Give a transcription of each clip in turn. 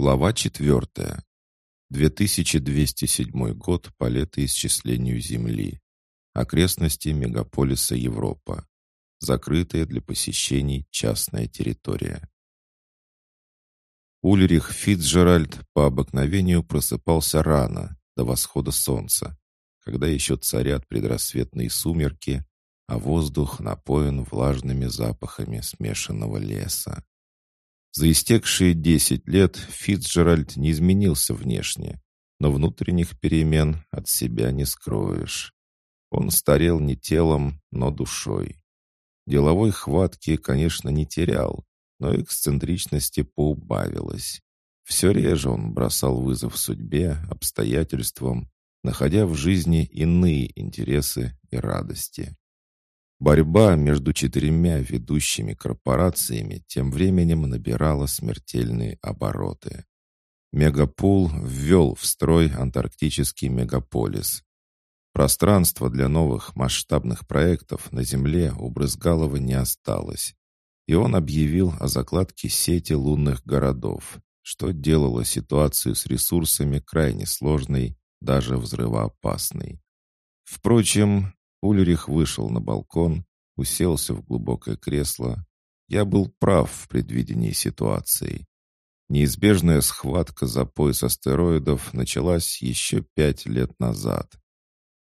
Глава 4. 2207 год по летоисчислению Земли. Окрестности мегаполиса Европа. Закрытая для посещений частная территория. Ульрих Фицджеральд по обыкновению просыпался рано, до восхода солнца, когда еще царят предрассветные сумерки, а воздух напоен влажными запахами смешанного леса. За истекшие десять лет Фицджеральд не изменился внешне, но внутренних перемен от себя не скроешь. Он старел не телом, но душой. Деловой хватки, конечно, не терял, но эксцентричности поубавилось. Все реже он бросал вызов судьбе, обстоятельствам, находя в жизни иные интересы и радости. Борьба между четырьмя ведущими корпорациями тем временем набирала смертельные обороты. Мегапул ввел в строй антарктический мегаполис. Пространства для новых масштабных проектов на Земле у Брызгалова не осталось, и он объявил о закладке сети лунных городов, что делало ситуацию с ресурсами крайне сложной, даже взрывоопасной. Впрочем, Ульрих вышел на балкон, уселся в глубокое кресло. Я был прав в предвидении ситуации. Неизбежная схватка за пояс астероидов началась еще пять лет назад.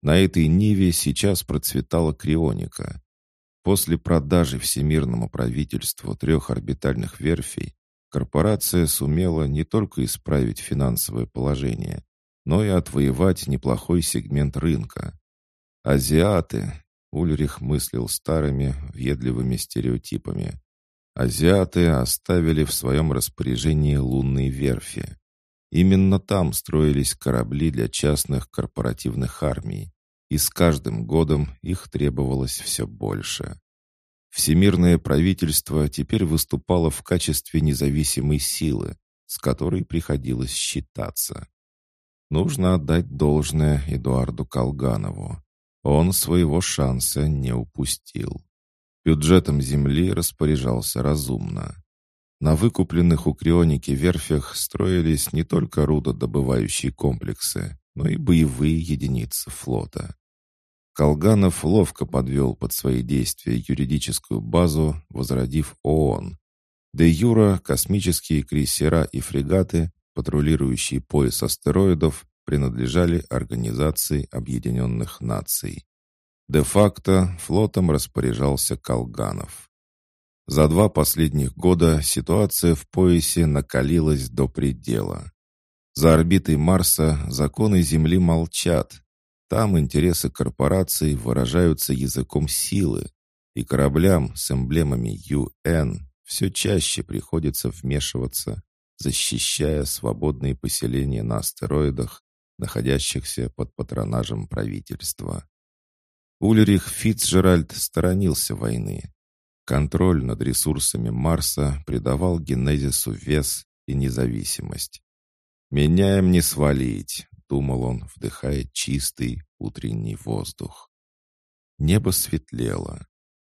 На этой ниве сейчас процветала крионика. После продажи всемирному правительству трех орбитальных верфей корпорация сумела не только исправить финансовое положение, но и отвоевать неплохой сегмент рынка. Азиаты, Ульрих мыслил старыми, въедливыми стереотипами. Азиаты оставили в своем распоряжении лунные верфи. Именно там строились корабли для частных корпоративных армий, и с каждым годом их требовалось все больше. Всемирное правительство теперь выступало в качестве независимой силы, с которой приходилось считаться. Нужно отдать должное Эдуарду Колганову. Он своего шанса не упустил. Бюджетом земли распоряжался разумно. На выкупленных у Крионики верфях строились не только рудодобывающие комплексы, но и боевые единицы флота. Колганов ловко подвел под свои действия юридическую базу, возродив ООН. Де юра космические крейсера и фрегаты, патрулирующие пояс астероидов, принадлежали Организации Объединенных Наций. Де-факто флотом распоряжался Колганов. За два последних года ситуация в поясе накалилась до предела. За орбитой Марса законы Земли молчат. Там интересы корпораций выражаются языком силы, и кораблям с эмблемами UN все чаще приходится вмешиваться, защищая свободные поселения на астероидах находящихся под патронажем правительства. Ульрих Фицджеральд сторонился войны. Контроль над ресурсами Марса придавал генезису вес и независимость. «Меня им не свалить», — думал он, вдыхая чистый утренний воздух. Небо светлело.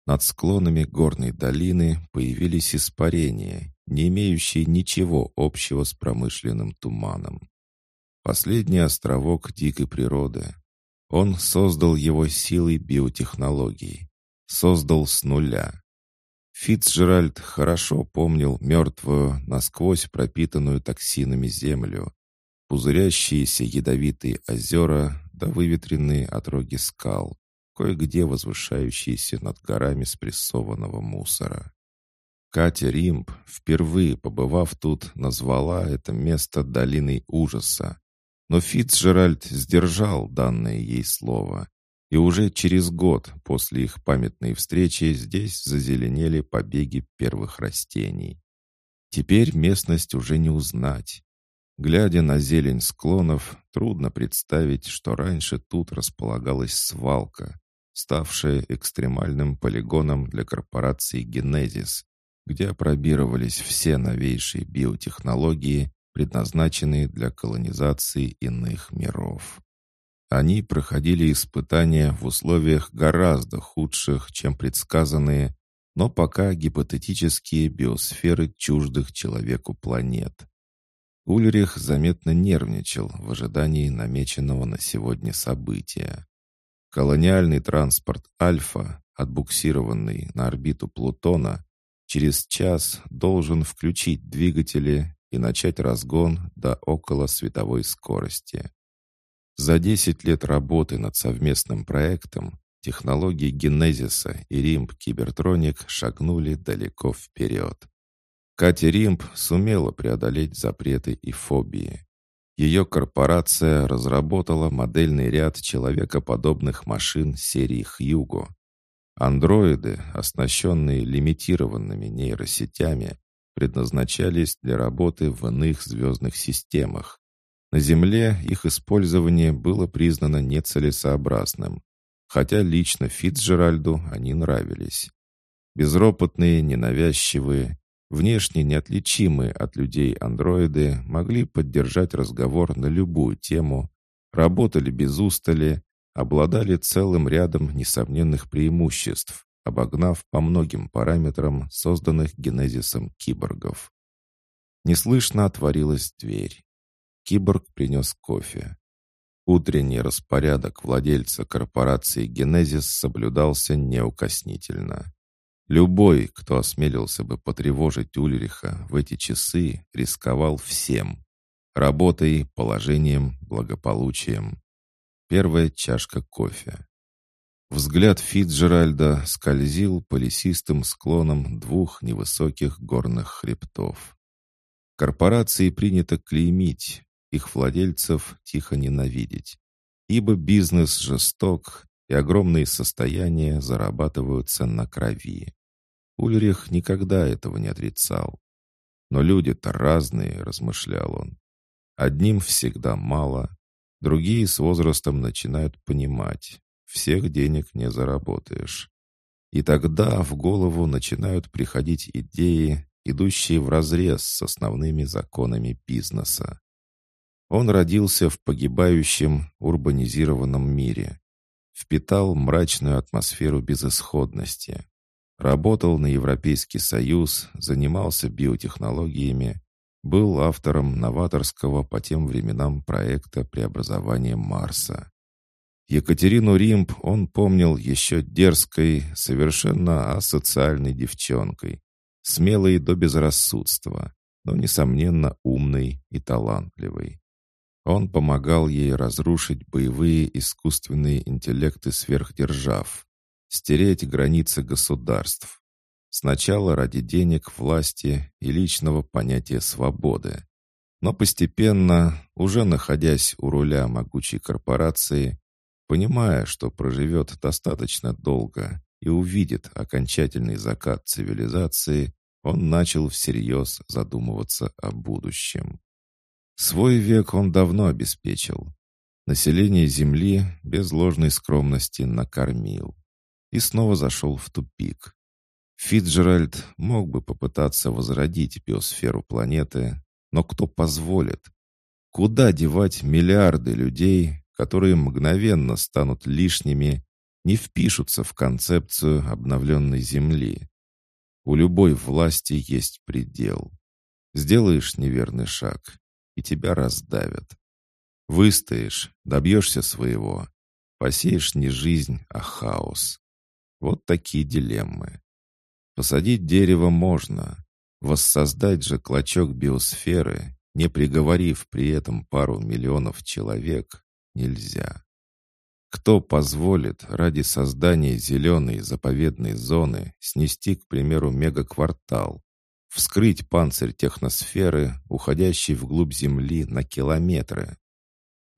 Над склонами горной долины появились испарения, не имеющие ничего общего с промышленным туманом. Последний островок дикой природы. Он создал его силой биотехнологий. Создал с нуля. Фицджеральд хорошо помнил мертвую, насквозь пропитанную токсинами землю, пузырящиеся ядовитые озера да выветренные отроги скал, кое-где возвышающиеся над горами спрессованного мусора. Катя Римб, впервые побывав тут, назвала это место долиной ужаса, но Фицджеральд сдержал данное ей слово, и уже через год после их памятной встречи здесь зазеленели побеги первых растений. Теперь местность уже не узнать. Глядя на зелень склонов, трудно представить, что раньше тут располагалась свалка, ставшая экстремальным полигоном для корпорации «Генезис», где опробировались все новейшие биотехнологии предназначенные для колонизации иных миров. Они проходили испытания в условиях гораздо худших, чем предсказанные, но пока гипотетические биосферы чуждых человеку планет. Ульрих заметно нервничал в ожидании намеченного на сегодня события. Колониальный транспорт «Альфа», отбуксированный на орбиту Плутона, через час должен включить двигатели и начать разгон до около световой скорости. За 10 лет работы над совместным проектом технологии Генезиса и Римб Кибертроник шагнули далеко вперед. Катя Римб сумела преодолеть запреты и фобии. Ее корпорация разработала модельный ряд человекоподобных машин серии Хьюго. Андроиды, оснащенные лимитированными нейросетями, предназначались для работы в иных звездных системах. На Земле их использование было признано нецелесообразным, хотя лично Фицджеральду они нравились. Безропотные, ненавязчивые, Внешне неотличимые от людей андроиды могли поддержать разговор на любую тему, работали без устали, обладали целым рядом несомненных преимуществ, обогнав по многим параметрам созданных генезисом киборгов. Неслышно отворилась дверь. Киборг принес кофе. Утренний распорядок владельца корпорации «Генезис» соблюдался неукоснительно. Любой, кто осмелился бы потревожить Ульриха в эти часы, рисковал всем. Работой, положением, благополучием. Первая чашка кофе. Взгляд Фитджеральда скользил по лесистым склонам двух невысоких горных хребтов. Корпорации принято клеймить, их владельцев тихо ненавидеть, ибо бизнес жесток, и огромные состояния зарабатываются на крови. Ульрих никогда этого не отрицал. Но люди-то разные, размышлял он. Одним всегда мало, другие с возрастом начинают понимать, всех денег не заработаешь. И тогда в голову начинают приходить идеи, идущие вразрез с основными законами бизнеса. Он родился в погибающем урбанизированном мире, впитал мрачную атмосферу безысходности, Работал на Европейский Союз, занимался биотехнологиями, был автором новаторского по тем временам проекта преобразования Марса. Екатерину Римб он помнил еще дерзкой, совершенно асоциальной девчонкой, смелой до безрассудства, но, несомненно, умной и талантливой. Он помогал ей разрушить боевые искусственные интеллекты сверхдержав, стереть границы государств. Сначала ради денег, власти и личного понятия свободы. Но постепенно, уже находясь у руля могучей корпорации, понимая, что проживет достаточно долго и увидит окончательный закат цивилизации, он начал всерьез задумываться о будущем. Свой век он давно обеспечил. Население Земли без ложной скромности накормил и снова зашел в тупик. Фитджеральд мог бы попытаться возродить биосферу планеты, но кто позволит? Куда девать миллиарды людей, которые мгновенно станут лишними, не впишутся в концепцию обновленной Земли? У любой власти есть предел. Сделаешь неверный шаг, и тебя раздавят. Выстоишь, добьешься своего. Посеешь не жизнь, а хаос. Вот такие дилеммы. Посадить дерево можно. Воссоздать же клочок биосферы, не приговорив при этом пару миллионов человек, нельзя. Кто позволит ради создания зеленой заповедной зоны снести, к примеру, мегаквартал, вскрыть панцирь техносферы, уходящий вглубь Земли на километры?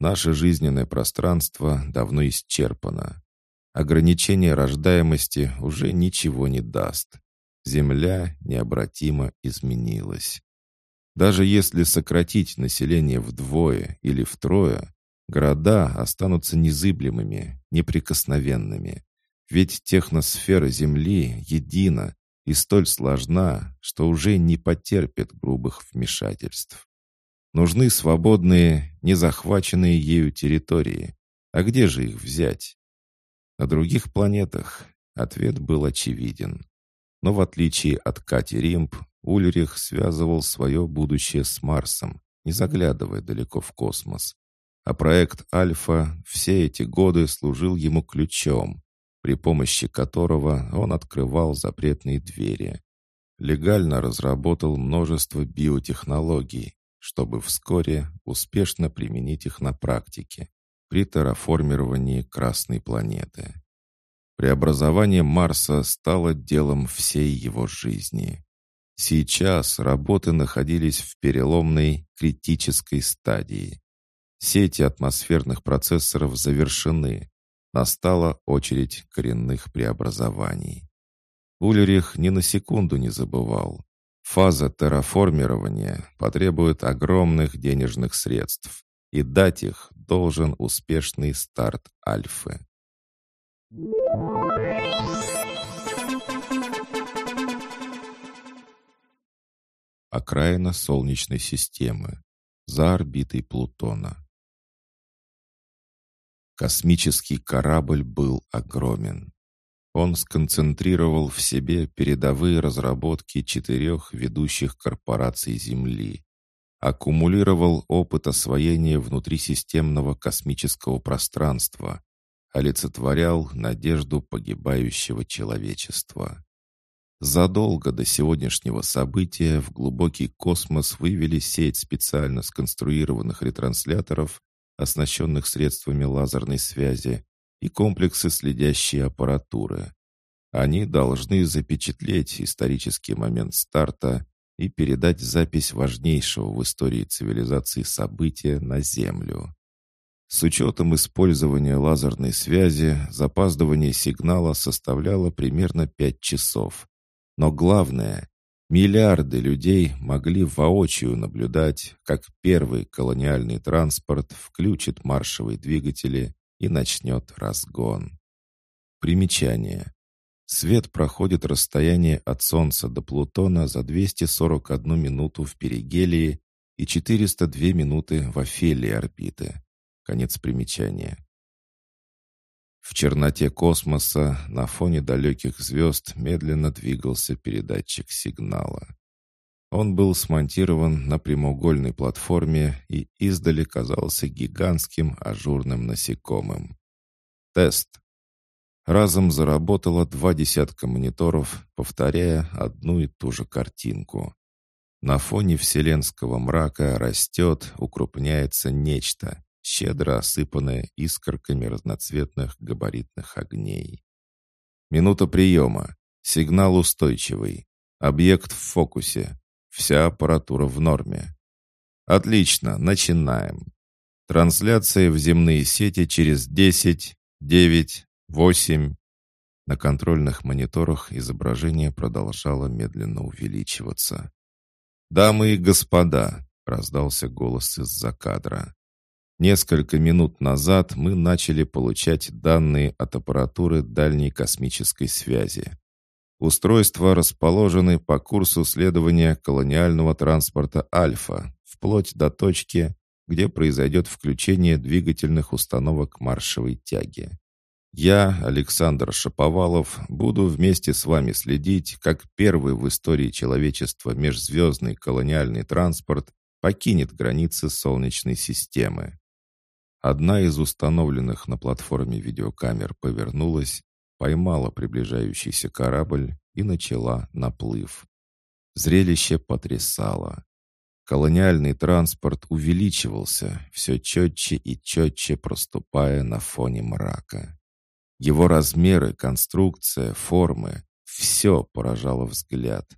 Наше жизненное пространство давно исчерпано. Ограничение рождаемости уже ничего не даст. Земля необратимо изменилась. Даже если сократить население вдвое или втрое, города останутся незыблемыми, неприкосновенными. Ведь техносфера Земли едина и столь сложна, что уже не потерпит грубых вмешательств. Нужны свободные, незахваченные ею территории. А где же их взять? На других планетах ответ был очевиден. Но в отличие от Кати Римп, Ульрих связывал свое будущее с Марсом, не заглядывая далеко в космос. А проект «Альфа» все эти годы служил ему ключом, при помощи которого он открывал запретные двери. Легально разработал множество биотехнологий, чтобы вскоре успешно применить их на практике при терраформировании Красной планеты. Преобразование Марса стало делом всей его жизни. Сейчас работы находились в переломной критической стадии. Сети атмосферных процессоров завершены. Настала очередь коренных преобразований. Ульрих ни на секунду не забывал. Фаза терраформирования потребует огромных денежных средств, и дать их должен успешный старт Альфы. Окраина Солнечной системы. За орбитой Плутона. Космический корабль был огромен. Он сконцентрировал в себе передовые разработки четырех ведущих корпораций Земли, аккумулировал опыт освоения внутрисистемного космического пространства, олицетворял надежду погибающего человечества. Задолго до сегодняшнего события в глубокий космос вывели сеть специально сконструированных ретрансляторов, оснащенных средствами лазерной связи, и комплексы следящей аппаратуры. Они должны запечатлеть исторический момент старта и передать запись важнейшего в истории цивилизации события на Землю. С учетом использования лазерной связи, запаздывание сигнала составляло примерно 5 часов. Но главное, миллиарды людей могли воочию наблюдать, как первый колониальный транспорт включит маршевые двигатели и начнет разгон. Примечание. Свет проходит расстояние от Солнца до Плутона за 241 минуту в перигелии и 402 минуты в афелии орбиты. Конец примечания. В черноте космоса на фоне далеких звезд медленно двигался передатчик сигнала. Он был смонтирован на прямоугольной платформе и издали казался гигантским ажурным насекомым. Тест. Разом заработало два десятка мониторов, повторяя одну и ту же картинку. На фоне вселенского мрака растет, укрупняется нечто, щедро осыпанное искорками разноцветных габаритных огней. Минута приема. Сигнал устойчивый. Объект в фокусе. Вся аппаратура в норме. Отлично, начинаем. Трансляция в земные сети через 10, 9, восемь. На контрольных мониторах изображение продолжало медленно увеличиваться. «Дамы и господа!» — раздался голос из-за кадра. Несколько минут назад мы начали получать данные от аппаратуры дальней космической связи. Устройства расположены по курсу следования колониального транспорта «Альфа», вплоть до точки, где произойдет включение двигательных установок маршевой тяги. Я, Александр Шаповалов, буду вместе с вами следить, как первый в истории человечества межзвездный колониальный транспорт покинет границы Солнечной системы. Одна из установленных на платформе видеокамер повернулась, поймала приближающийся корабль и начала наплыв. Зрелище потрясало. Колониальный транспорт увеличивался, все четче и четче проступая на фоне мрака. Его размеры, конструкция, формы — все поражало взгляд.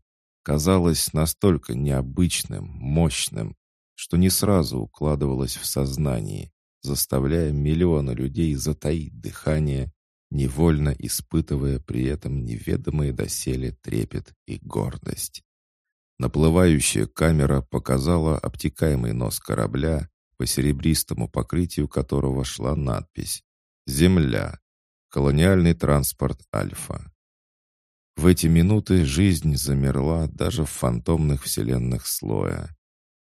Казалось настолько необычным, мощным, что не сразу укладывалось в сознании, заставляя миллионы людей затаить дыхание, невольно испытывая при этом неведомые доселе трепет и гордость. Наплывающая камера показала обтекаемый нос корабля, по серебристому покрытию которого шла надпись «Земля. Колониальный транспорт «Альфа». В эти минуты жизнь замерла даже в фантомных вселенных слоя.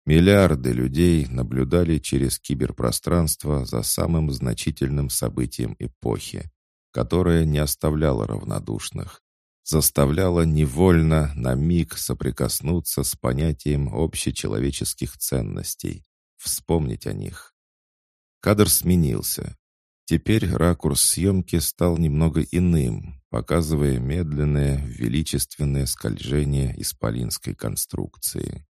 Миллиарды людей наблюдали через киберпространство за самым значительным событием эпохи, которое не оставляло равнодушных. заставляло невольно на миг соприкоснуться с понятием общечеловеческих ценностей, вспомнить о них. Кадр сменился. Теперь ракурс съемки стал немного иным, показывая медленное, величественное скольжение исполинской конструкции.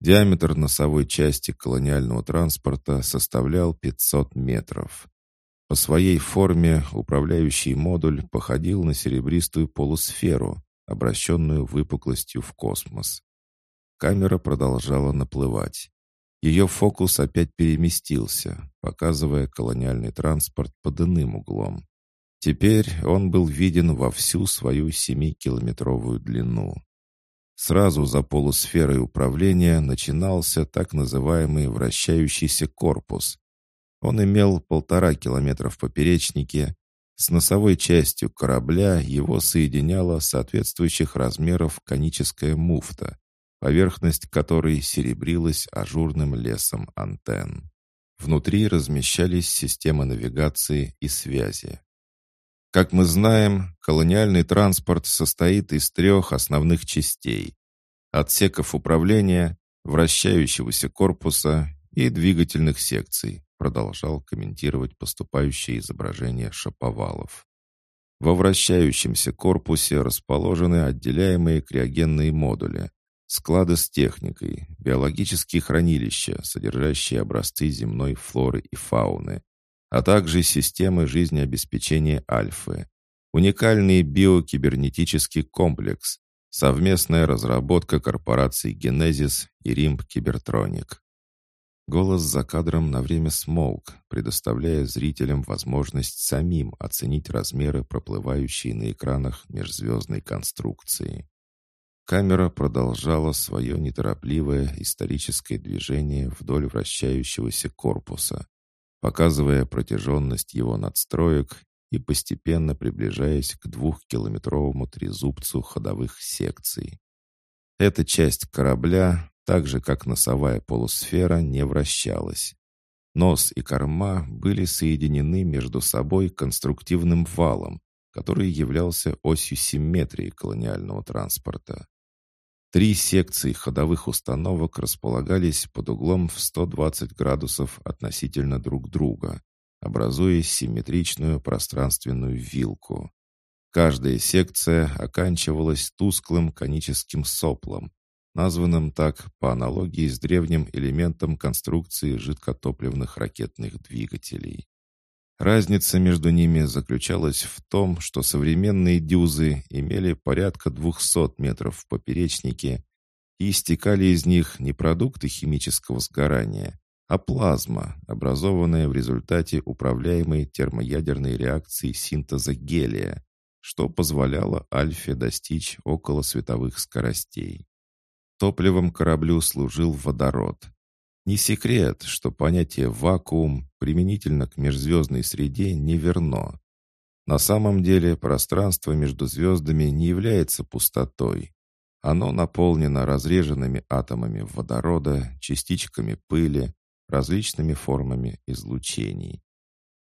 Диаметр носовой части колониального транспорта составлял 500 метров. По своей форме управляющий модуль походил на серебристую полусферу, обращенную выпуклостью в космос. Камера продолжала наплывать. Ее фокус опять переместился, показывая колониальный транспорт под иным углом. Теперь он был виден во всю свою семикилометровую длину. Сразу за полусферой управления начинался так называемый вращающийся корпус. Он имел полтора километра в поперечнике. С носовой частью корабля его соединяла соответствующих размеров коническая муфта, поверхность которой серебрилась ажурным лесом антенн. Внутри размещались системы навигации и связи. Как мы знаем, колониальный транспорт состоит из трех основных частей. Отсеков управления, вращающегося корпуса и двигательных секций, продолжал комментировать поступающее изображение Шаповалов. Во вращающемся корпусе расположены отделяемые криогенные модули, Склады с техникой, биологические хранилища, содержащие образцы земной флоры и фауны, а также системы жизнеобеспечения Альфы, уникальный биокибернетический комплекс, совместная разработка корпораций Генезис и Римб Кибертроник. Голос за кадром на время смолк, предоставляя зрителям возможность самим оценить размеры проплывающей на экранах межзвездной конструкции. Камера продолжала свое неторопливое историческое движение вдоль вращающегося корпуса, показывая протяженность его надстроек и постепенно приближаясь к двухкилометровому трезубцу ходовых секций. Эта часть корабля, так же как носовая полусфера, не вращалась. Нос и корма были соединены между собой конструктивным валом, который являлся осью симметрии колониального транспорта. Три секции ходовых установок располагались под углом в 120 градусов относительно друг друга, образуя симметричную пространственную вилку. Каждая секция оканчивалась тусклым коническим соплом, названным так по аналогии с древним элементом конструкции жидкотопливных ракетных двигателей. Разница между ними заключалась в том, что современные дюзы имели порядка 200 метров в поперечнике и истекали из них не продукты химического сгорания, а плазма, образованная в результате управляемой термоядерной реакции синтеза гелия, что позволяло Альфе достичь около световых скоростей. Топливом кораблю служил водород – не секрет, что понятие «вакуум» применительно к межзвездной среде не верно. На самом деле пространство между звездами не является пустотой. Оно наполнено разреженными атомами водорода, частичками пыли, различными формами излучений.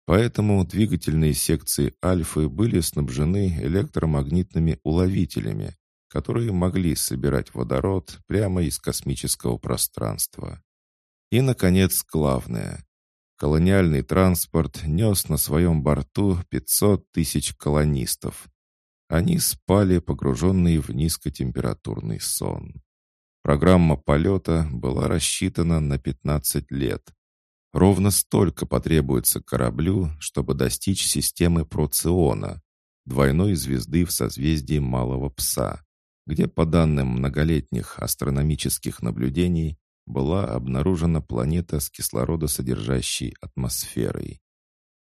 Поэтому двигательные секции Альфы были снабжены электромагнитными уловителями, которые могли собирать водород прямо из космического пространства. И, наконец, главное. Колониальный транспорт нес на своем борту 500 тысяч колонистов. Они спали, погруженные в низкотемпературный сон. Программа полета была рассчитана на 15 лет. Ровно столько потребуется кораблю, чтобы достичь системы Проциона, двойной звезды в созвездии Малого Пса, где, по данным многолетних астрономических наблюдений, была обнаружена планета с кислородосодержащей атмосферой.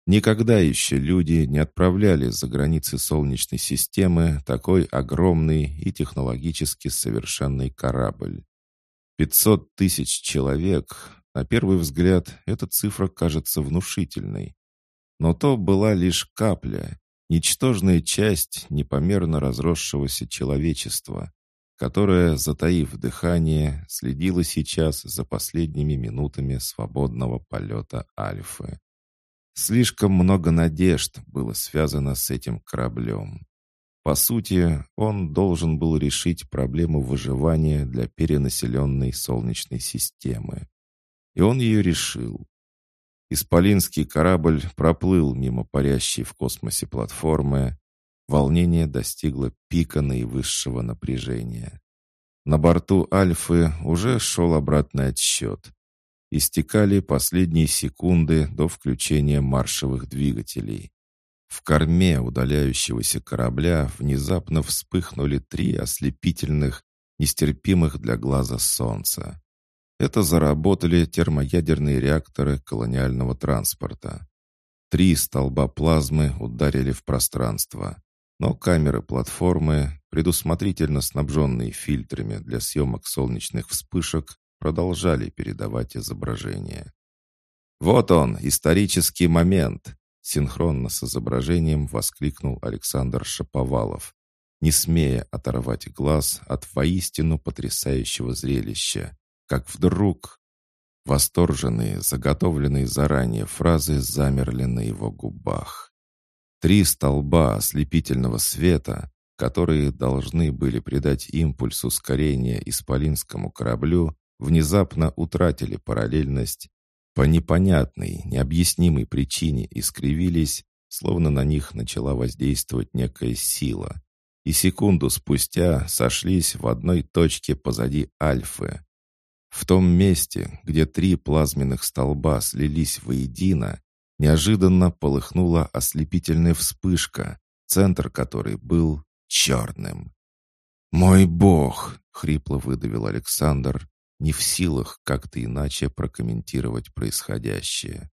Никогда еще люди не отправляли за границы Солнечной системы такой огромный и технологически совершенный корабль. 500 тысяч человек, на первый взгляд, эта цифра кажется внушительной. Но то была лишь капля, ничтожная часть непомерно разросшегося человечества, которая, затаив дыхание, следила сейчас за последними минутами свободного полета Альфы. Слишком много надежд было связано с этим кораблем. По сути, он должен был решить проблему выживания для перенаселенной Солнечной системы. И он ее решил. Исполинский корабль проплыл мимо парящей в космосе платформы. Волнение достигло пика наивысшего напряжения. На борту «Альфы» уже шел обратный отсчет. Истекали последние секунды до включения маршевых двигателей. В корме удаляющегося корабля внезапно вспыхнули три ослепительных, нестерпимых для глаза солнца. Это заработали термоядерные реакторы колониального транспорта. Три столба плазмы ударили в пространство, но камеры платформы, предусмотрительно снабженные фильтрами для съемок солнечных вспышек, продолжали передавать изображение. «Вот он, исторический момент!» Синхронно с изображением воскликнул Александр Шаповалов, не смея оторвать глаз от воистину потрясающего зрелища, как вдруг восторженные, заготовленные заранее фразы замерли на его губах. Три столба ослепительного света, которые должны были придать импульс ускорения исполинскому кораблю, внезапно утратили параллельность, по непонятной, необъяснимой причине искривились, словно на них начала воздействовать некая сила, и секунду спустя сошлись в одной точке позади Альфы. В том месте, где три плазменных столба слились воедино, неожиданно полыхнула ослепительная вспышка, центр которой был черным. «Мой бог!» — хрипло выдавил Александр, не в силах как-то иначе прокомментировать происходящее.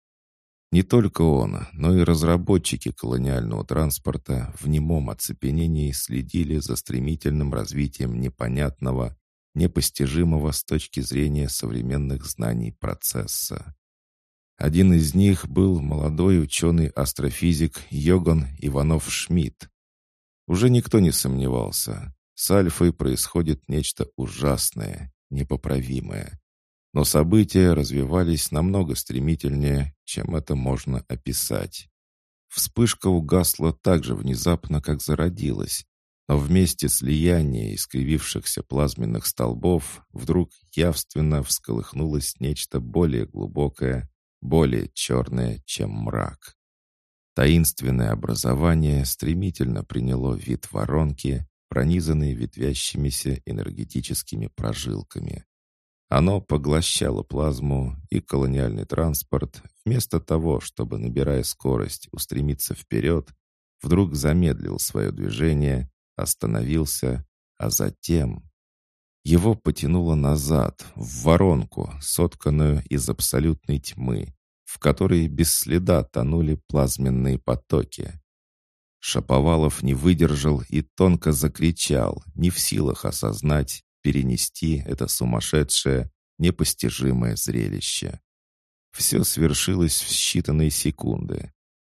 Не только он, но и разработчики колониального транспорта в немом оцепенении следили за стремительным развитием непонятного, непостижимого с точки зрения современных знаний процесса. Один из них был молодой ученый-астрофизик Йоган Иванов-Шмидт. Уже никто не сомневался, с Альфой происходит нечто ужасное, непоправимое. Но события развивались намного стремительнее, чем это можно описать. Вспышка угасла так же внезапно, как зародилась, но вместе слияния искривившихся плазменных столбов вдруг явственно всколыхнулось нечто более глубокое, более черное, чем мрак. Таинственное образование стремительно приняло вид воронки, пронизанной ветвящимися энергетическими прожилками. Оно поглощало плазму, и колониальный транспорт, вместо того, чтобы, набирая скорость, устремиться вперед, вдруг замедлил свое движение остановился, а затем... Его потянуло назад, в воронку, сотканную из абсолютной тьмы, в которой без следа тонули плазменные потоки. Шаповалов не выдержал и тонко закричал, не в силах осознать, перенести это сумасшедшее, непостижимое зрелище. Все свершилось в считанные секунды.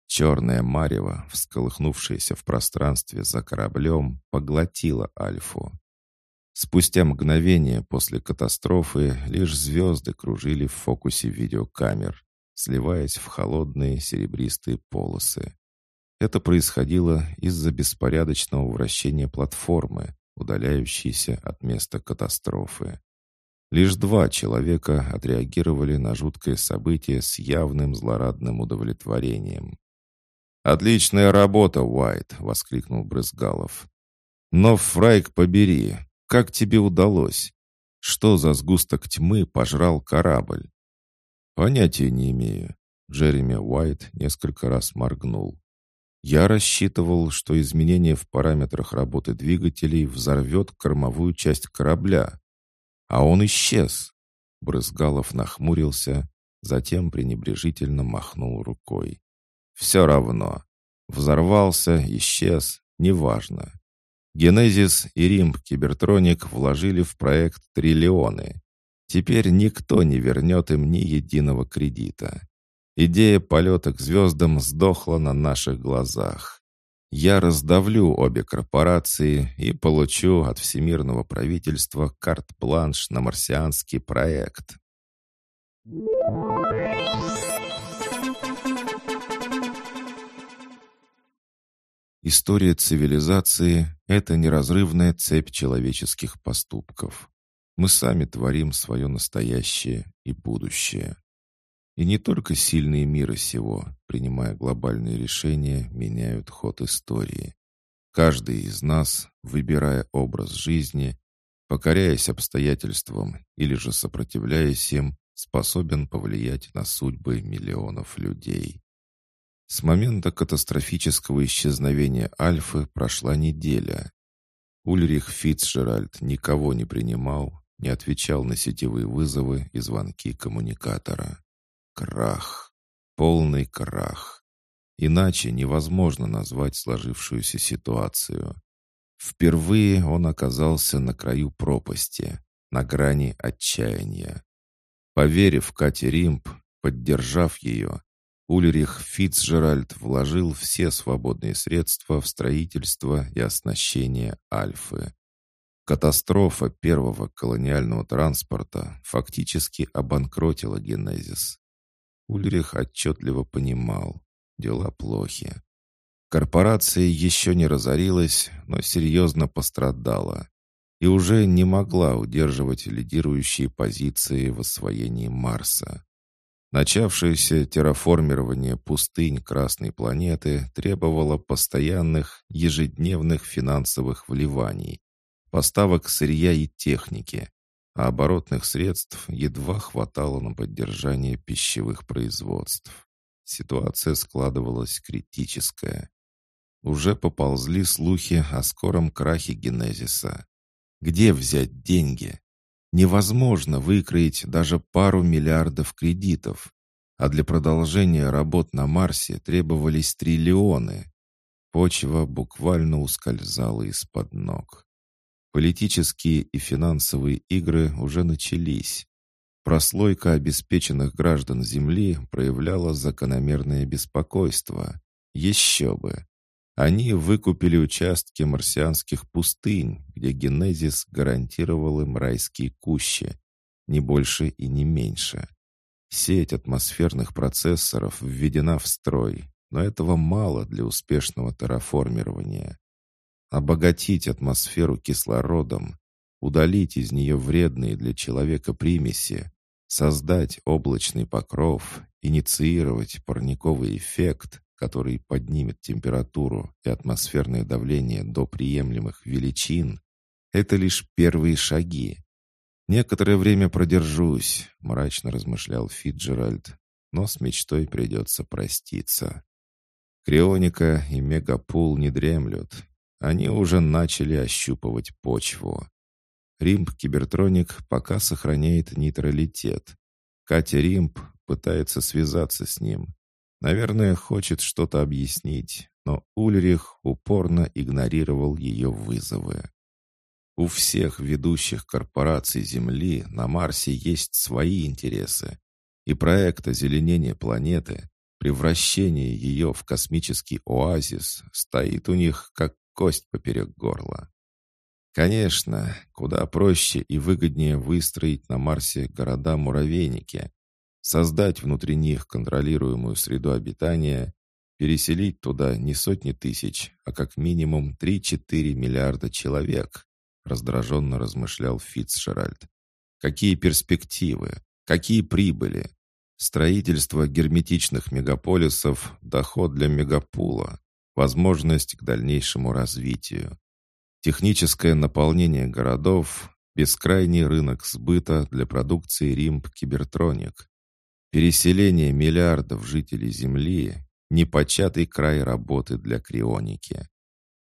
Черная марево, всколыхнувшаяся в пространстве за кораблем, поглотила Альфу. Спустя мгновение после катастрофы лишь звезды кружили в фокусе видеокамер, сливаясь в холодные серебристые полосы. Это происходило из-за беспорядочного вращения платформы, удаляющейся от места катастрофы. Лишь два человека отреагировали на жуткое событие с явным злорадным удовлетворением. «Отличная работа, Уайт!» — воскликнул Брызгалов. «Но, Фрайк, побери, как тебе удалось? Что за сгусток тьмы пожрал корабль?» «Понятия не имею». Джереми Уайт несколько раз моргнул. «Я рассчитывал, что изменение в параметрах работы двигателей взорвет кормовую часть корабля. А он исчез». Брызгалов нахмурился, затем пренебрежительно махнул рукой. Все равно. Взорвался, исчез, неважно. Генезис и Римб Кибертроник вложили в проект триллионы. Теперь никто не вернет им ни единого кредита. Идея полета к звездам сдохла на наших глазах. Я раздавлю обе корпорации и получу от всемирного правительства карт-бланш на марсианский проект. История цивилизации — это неразрывная цепь человеческих поступков. Мы сами творим свое настоящее и будущее. И не только сильные мира сего, принимая глобальные решения, меняют ход истории. Каждый из нас, выбирая образ жизни, покоряясь обстоятельствам или же сопротивляясь им, способен повлиять на судьбы миллионов людей. С момента катастрофического исчезновения Альфы прошла неделя. Ульрих Фицджеральд никого не принимал, не отвечал на сетевые вызовы и звонки коммуникатора. Крах. Полный крах. Иначе невозможно назвать сложившуюся ситуацию. Впервые он оказался на краю пропасти, на грани отчаяния. Поверив Кате Римп, поддержав ее, Ульрих Фицджеральд вложил все свободные средства в строительство и оснащение Альфы. Катастрофа первого колониального транспорта фактически обанкротила Генезис. Ульрих отчетливо понимал, дела плохи. Корпорация еще не разорилась, но серьезно пострадала и уже не могла удерживать лидирующие позиции в освоении Марса. Начавшееся терраформирование пустынь Красной планеты требовало постоянных, ежедневных финансовых вливаний, поставок сырья и техники, а оборотных средств едва хватало на поддержание пищевых производств. Ситуация складывалась критическая. Уже поползли слухи о скором крахе Генезиса. Где взять деньги? Невозможно выкроить даже пару миллиардов кредитов, а для продолжения работ на Марсе требовались триллионы. Почва буквально ускользала из-под ног. Политические и финансовые игры уже начались. Прослойка обеспеченных граждан Земли проявляла закономерное беспокойство. Еще бы! Они выкупили участки марсианских пустынь, где Генезис гарантировал им райские кущи, не больше и не меньше. Сеть атмосферных процессоров введена в строй, но этого мало для успешного терраформирования. Обогатить атмосферу кислородом, удалить из нее вредные для человека примеси, создать облачный покров, инициировать парниковый эффект, который поднимет температуру и атмосферное давление до приемлемых величин, это лишь первые шаги. «Некоторое время продержусь», — мрачно размышлял Фиджеральд, «но с мечтой придется проститься». Крионика и Мегапул не дремлют. Они уже начали ощупывать почву. Римп Кибертроник пока сохраняет нейтралитет. Катя Римп пытается связаться с ним, Наверное, хочет что-то объяснить, но Ульрих упорно игнорировал ее вызовы. У всех ведущих корпораций Земли на Марсе есть свои интересы, и проект озеленения планеты, превращение ее в космический оазис, стоит у них как кость поперек горла. Конечно, куда проще и выгоднее выстроить на Марсе города-муравейники, создать внутри них контролируемую среду обитания, переселить туда не сотни тысяч, а как минимум 3-4 миллиарда человек, раздраженно размышлял Фицджеральд. Какие перспективы? Какие прибыли? Строительство герметичных мегаполисов, доход для мегапула, возможность к дальнейшему развитию. Техническое наполнение городов, бескрайний рынок сбыта для продукции Римп Кибертроник, Переселение миллиардов жителей Земли – непочатый край работы для крионики.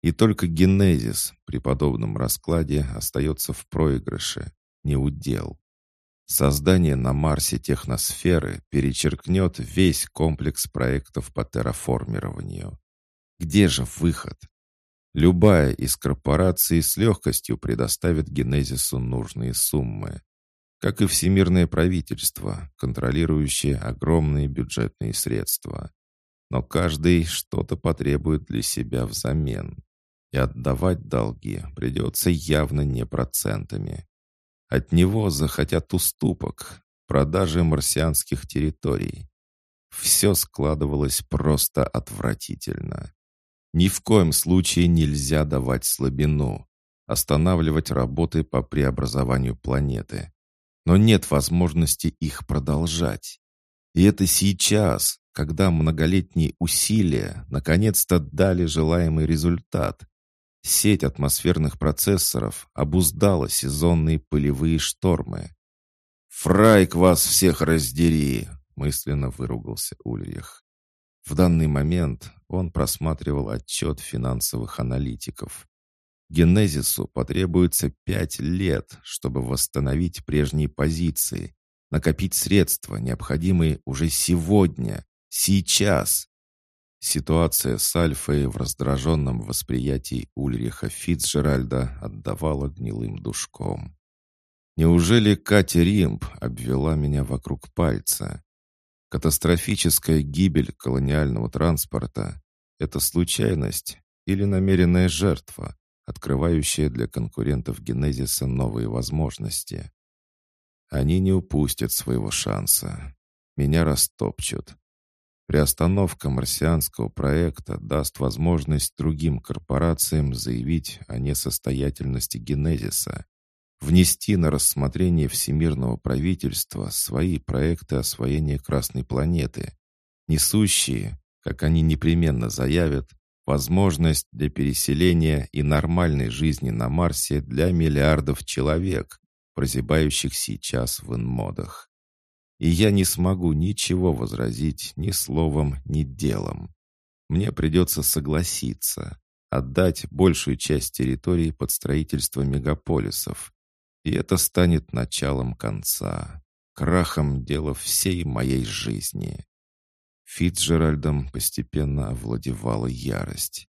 И только генезис при подобном раскладе остается в проигрыше, не удел. Создание на Марсе техносферы перечеркнет весь комплекс проектов по терраформированию. Где же выход? Любая из корпораций с легкостью предоставит Генезису нужные суммы как и всемирное правительство, контролирующее огромные бюджетные средства. Но каждый что-то потребует для себя взамен. И отдавать долги придется явно не процентами. От него захотят уступок, продажи марсианских территорий. Все складывалось просто отвратительно. Ни в коем случае нельзя давать слабину, останавливать работы по преобразованию планеты. Но нет возможности их продолжать. И это сейчас, когда многолетние усилия наконец-то дали желаемый результат. Сеть атмосферных процессоров обуздала сезонные пылевые штормы. «Фрайк вас всех раздери!» — мысленно выругался Ульрих. В данный момент он просматривал отчет финансовых аналитиков. Генезису потребуется пять лет, чтобы восстановить прежние позиции, накопить средства, необходимые уже сегодня, сейчас. Ситуация с Альфой в раздраженном восприятии Ульриха Фицджеральда отдавала гнилым душком. Неужели Катя Римб обвела меня вокруг пальца? Катастрофическая гибель колониального транспорта — это случайность или намеренная жертва, открывающая для конкурентов Генезиса новые возможности? Они не упустят своего шанса. Меня растопчут. Приостановка марсианского проекта даст возможность другим корпорациям заявить о несостоятельности Генезиса внести на рассмотрение всемирного правительства свои проекты освоения Красной планеты, несущие, как они непременно заявят, возможность для переселения и нормальной жизни на Марсе для миллиардов человек, прозябающих сейчас в инмодах. И я не смогу ничего возразить ни словом, ни делом. Мне придется согласиться, отдать большую часть территории под строительство мегаполисов, и это станет началом конца, крахом дела всей моей жизни. Фитцжеральдом постепенно овладевала ярость.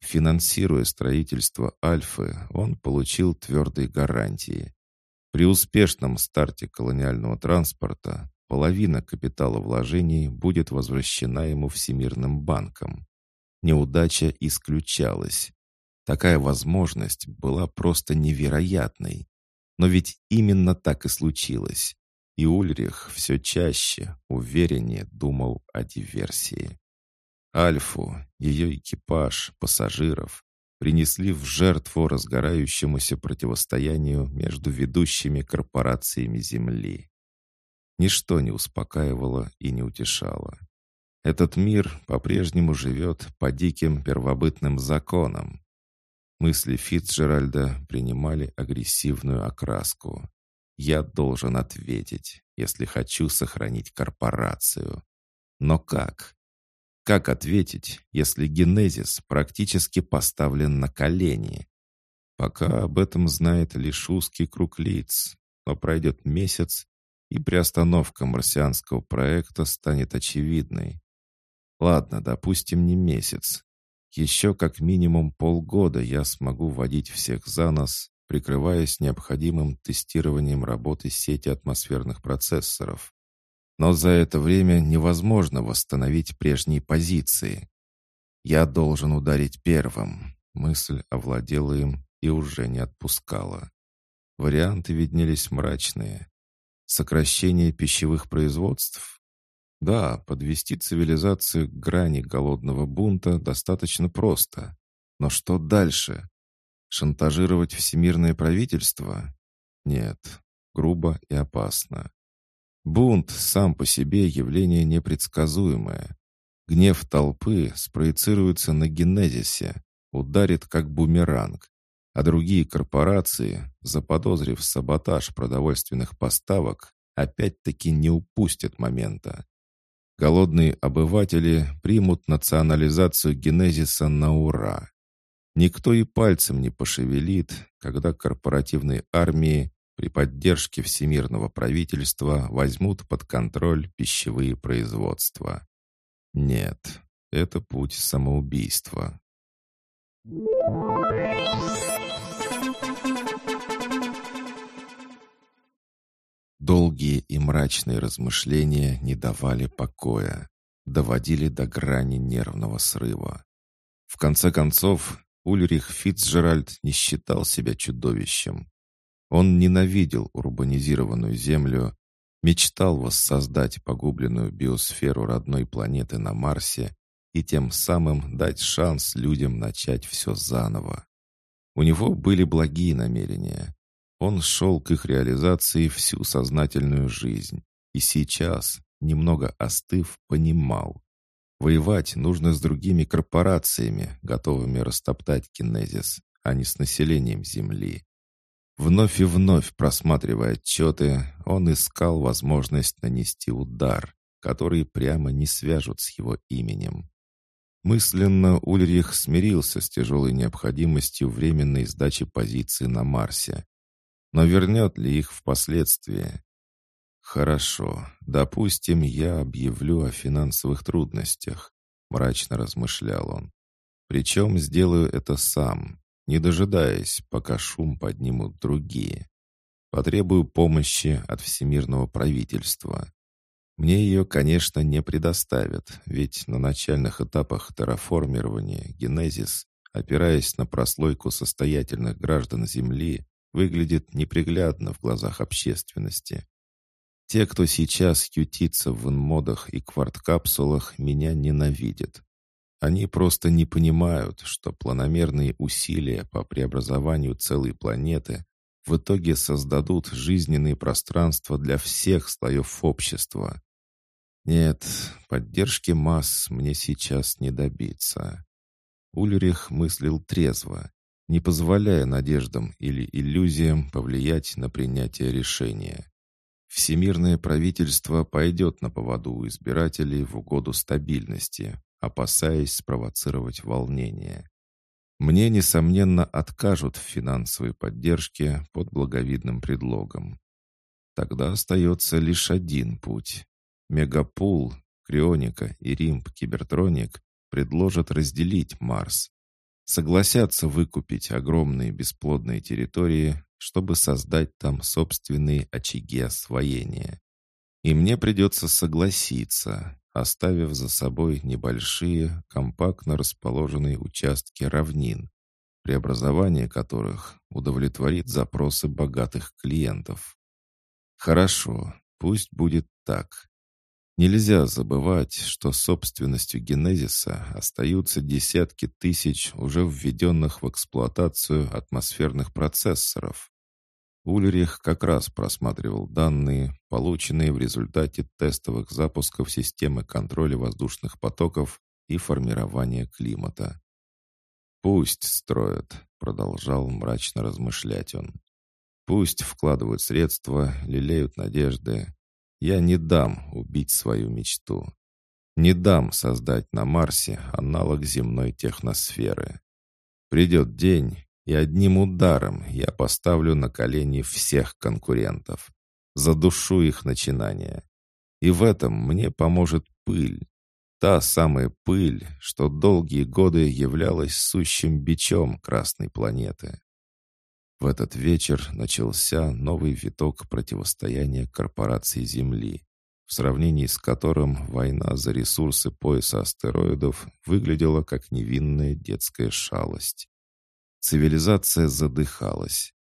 Финансируя строительство Альфы, он получил твердые гарантии. При успешном старте колониального транспорта половина капитала вложений будет возвращена ему Всемирным банком. Неудача исключалась. Такая возможность была просто невероятной. Но ведь именно так и случилось. И Ульрих все чаще, увереннее думал о диверсии. Альфу, ее экипаж, пассажиров принесли в жертву разгорающемуся противостоянию между ведущими корпорациями Земли. Ничто не успокаивало и не утешало. Этот мир по-прежнему живет по диким первобытным законам, Мысли Фитцджеральда принимали агрессивную окраску. «Я должен ответить, если хочу сохранить корпорацию. Но как? Как ответить, если генезис практически поставлен на колени? Пока об этом знает лишь узкий круг лиц, но пройдет месяц, и приостановка марсианского проекта станет очевидной. Ладно, допустим, не месяц, еще как минимум полгода я смогу водить всех за нос, прикрываясь необходимым тестированием работы сети атмосферных процессоров. Но за это время невозможно восстановить прежние позиции. Я должен ударить первым. Мысль овладела им и уже не отпускала. Варианты виднелись мрачные. Сокращение пищевых производств, да, подвести цивилизацию к грани голодного бунта достаточно просто. Но что дальше? Шантажировать всемирное правительство? Нет, грубо и опасно. Бунт сам по себе явление непредсказуемое. Гнев толпы спроецируется на генезисе, ударит как бумеранг, а другие корпорации, заподозрив саботаж продовольственных поставок, опять-таки не упустят момента. Голодные обыватели примут национализацию генезиса на ура. Никто и пальцем не пошевелит, когда корпоративные армии при поддержке всемирного правительства возьмут под контроль пищевые производства. Нет, это путь самоубийства. Долгие и мрачные размышления не давали покоя, доводили до грани нервного срыва. В конце концов, Ульрих Фицджеральд не считал себя чудовищем. Он ненавидел урбанизированную Землю, мечтал воссоздать погубленную биосферу родной планеты на Марсе и тем самым дать шанс людям начать все заново. У него были благие намерения. Он шел к их реализации всю сознательную жизнь. И сейчас, немного остыв, понимал. Воевать нужно с другими корпорациями, готовыми растоптать кинезис, а не с населением Земли. Вновь и вновь просматривая отчеты, он искал возможность нанести удар, который прямо не свяжут с его именем. Мысленно Ульрих смирился с тяжелой необходимостью временной сдачи позиции на Марсе. Но вернет ли их впоследствии? «Хорошо. Допустим, я объявлю о финансовых трудностях», — мрачно размышлял он. «Причем сделаю это сам, не дожидаясь, пока шум поднимут другие. Потребую помощи от всемирного правительства. Мне ее, конечно, не предоставят, ведь на начальных этапах терраформирования генезис, опираясь на прослойку состоятельных граждан Земли, выглядит неприглядно в глазах общественности. Те, кто сейчас ютится в инмодах и кварткапсулах, меня ненавидят. Они просто не понимают, что планомерные усилия по преобразованию целой планеты в итоге создадут жизненные пространства для всех слоев общества. Нет, поддержки масс мне сейчас не добиться. Ульрих мыслил трезво, не позволяя надеждам или иллюзиям повлиять на принятие решения. Всемирное правительство пойдет на поводу у избирателей в угоду стабильности, опасаясь спровоцировать волнение. Мне, несомненно, откажут в финансовой поддержке под благовидным предлогом. Тогда остается лишь один путь. Мегапул, Крионика и Римп Кибертроник предложат разделить Марс. Согласятся выкупить огромные бесплодные территории, чтобы создать там собственные очаги освоения. И мне придется согласиться, оставив за собой небольшие, компактно расположенные участки равнин, преобразование которых удовлетворит запросы богатых клиентов. Хорошо, пусть будет так. Нельзя забывать, что собственностью Генезиса остаются десятки тысяч уже введенных в эксплуатацию атмосферных процессоров. Ульрих как раз просматривал данные, полученные в результате тестовых запусков системы контроля воздушных потоков и формирования климата. «Пусть строят», — продолжал мрачно размышлять он. «Пусть вкладывают средства, лелеют надежды. Я не дам убить свою мечту. Не дам создать на Марсе аналог земной техносферы. Придет день, и одним ударом я поставлю на колени всех конкурентов. Задушу их начинания. И в этом мне поможет пыль. Та самая пыль, что долгие годы являлась сущим бичом Красной планеты. В этот вечер начался новый виток противостояния корпораций Земли, в сравнении с которым война за ресурсы пояса астероидов выглядела как невинная детская шалость. Цивилизация задыхалась.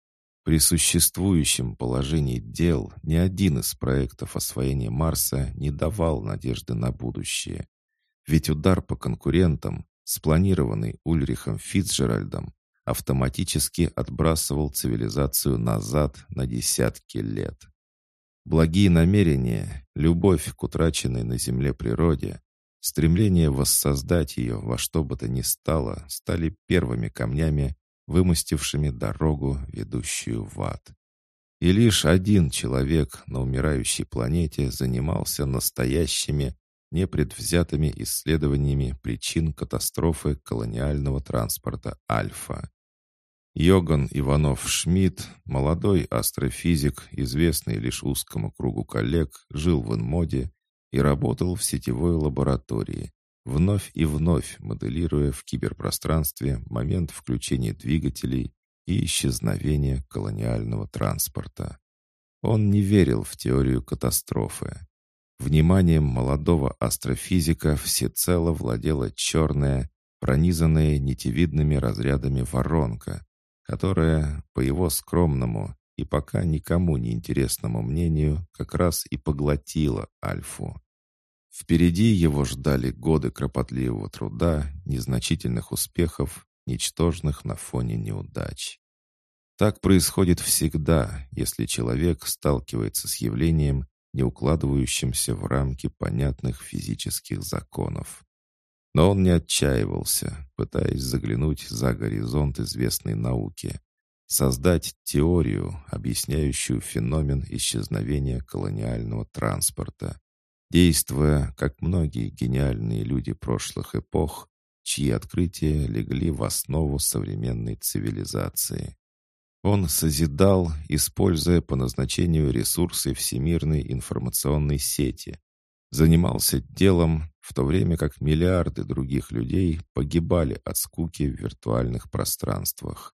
При существующем положении дел ни один из проектов освоения Марса не давал надежды на будущее. Ведь удар по конкурентам, спланированный Ульрихом Фицджеральдом, автоматически отбрасывал цивилизацию назад на десятки лет. Благие намерения, любовь к утраченной на Земле природе, стремление воссоздать ее во что бы то ни стало, стали первыми камнями, вымостившими дорогу, ведущую в ад. И лишь один человек на умирающей планете занимался настоящими, непредвзятыми исследованиями причин катастрофы колониального транспорта «Альфа». Йоган Иванов-Шмидт, молодой астрофизик, известный лишь узкому кругу коллег, жил в Инмоде и работал в сетевой лаборатории, вновь и вновь моделируя в киберпространстве момент включения двигателей и исчезновения колониального транспорта. Он не верил в теорию катастрофы. Вниманием молодого астрофизика всецело владела черная, пронизанная нитевидными разрядами воронка, которая, по его скромному и пока никому не интересному мнению, как раз и поглотила Альфу. Впереди его ждали годы кропотливого труда, незначительных успехов, ничтожных на фоне неудач. Так происходит всегда, если человек сталкивается с явлением, не укладывающимся в рамки понятных физических законов. Но он не отчаивался, пытаясь заглянуть за горизонт известной науки, создать теорию, объясняющую феномен исчезновения колониального транспорта, действуя, как многие гениальные люди прошлых эпох, чьи открытия легли в основу современной цивилизации. Он созидал, используя по назначению ресурсы всемирной информационной сети, занимался делом, в то время как миллиарды других людей погибали от скуки в виртуальных пространствах.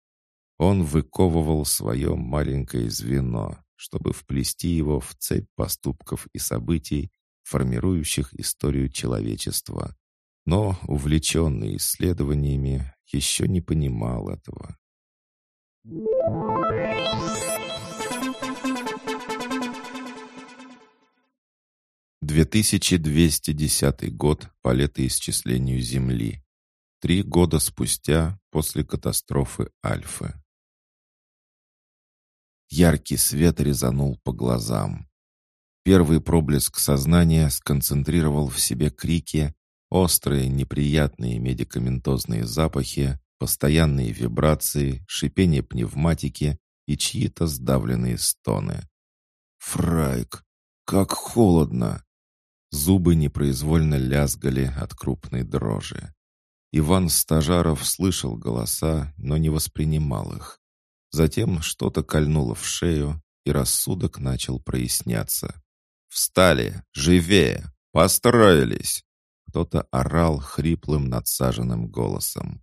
Он выковывал свое маленькое звено, чтобы вплести его в цепь поступков и событий, формирующих историю человечества. Но, увлеченный исследованиями, еще не понимал этого. 2210 год по летоисчислению Земли. Три года спустя после катастрофы Альфы. Яркий свет резанул по глазам. Первый проблеск сознания сконцентрировал в себе крики, острые неприятные медикаментозные запахи, постоянные вибрации, шипение пневматики и чьи-то сдавленные стоны. «Фрайк, как холодно!» Зубы непроизвольно лязгали от крупной дрожи. Иван Стажаров слышал голоса, но не воспринимал их. Затем что-то кольнуло в шею, и рассудок начал проясняться. «Встали! Живее! Построились!» Кто-то орал хриплым надсаженным голосом.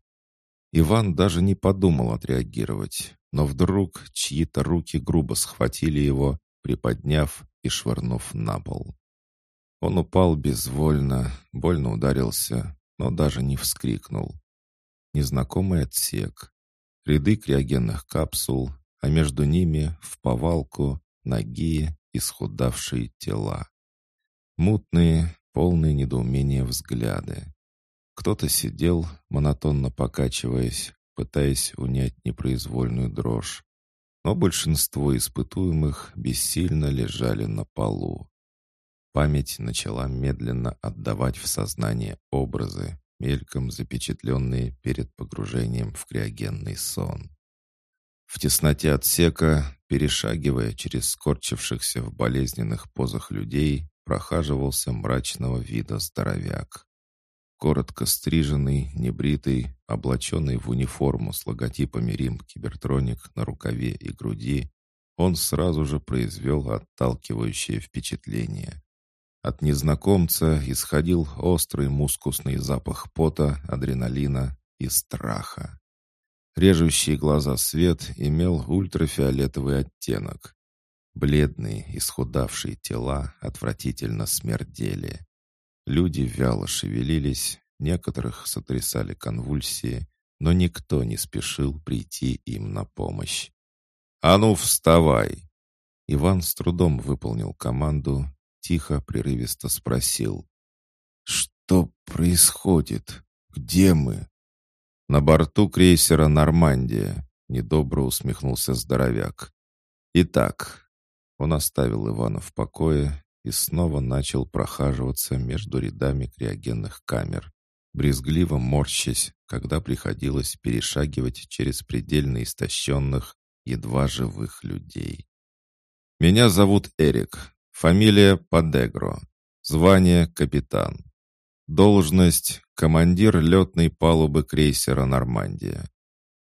Иван даже не подумал отреагировать, но вдруг чьи-то руки грубо схватили его, приподняв и швырнув на пол. Он упал безвольно, больно ударился, но даже не вскрикнул. Незнакомый отсек. Ряды криогенных капсул, а между ними в повалку ноги и схудавшие тела. Мутные, полные недоумения взгляды. Кто-то сидел, монотонно покачиваясь, пытаясь унять непроизвольную дрожь. Но большинство испытуемых бессильно лежали на полу. Память начала медленно отдавать в сознание образы, мельком запечатленные перед погружением в криогенный сон. В тесноте отсека, перешагивая через скорчившихся в болезненных позах людей, прохаживался мрачного вида здоровяк. Коротко стриженный, небритый, облаченный в униформу с логотипами Рим Кибертроник на рукаве и груди, он сразу же произвел отталкивающее впечатление. От незнакомца исходил острый мускусный запах пота, адреналина и страха. Режущий глаза свет имел ультрафиолетовый оттенок. Бледные, исхудавшие тела отвратительно смердели. Люди вяло шевелились, некоторых сотрясали конвульсии, но никто не спешил прийти им на помощь. «А ну, вставай!» Иван с трудом выполнил команду Тихо, прерывисто спросил. «Что происходит? Где мы?» «На борту крейсера «Нормандия», — недобро усмехнулся здоровяк. «Итак». Он оставил Ивана в покое и снова начал прохаживаться между рядами криогенных камер, брезгливо морщась, когда приходилось перешагивать через предельно истощенных, едва живых людей. «Меня зовут Эрик. Фамилия Падегро. Звание капитан. Должность командир летной палубы крейсера «Нормандия».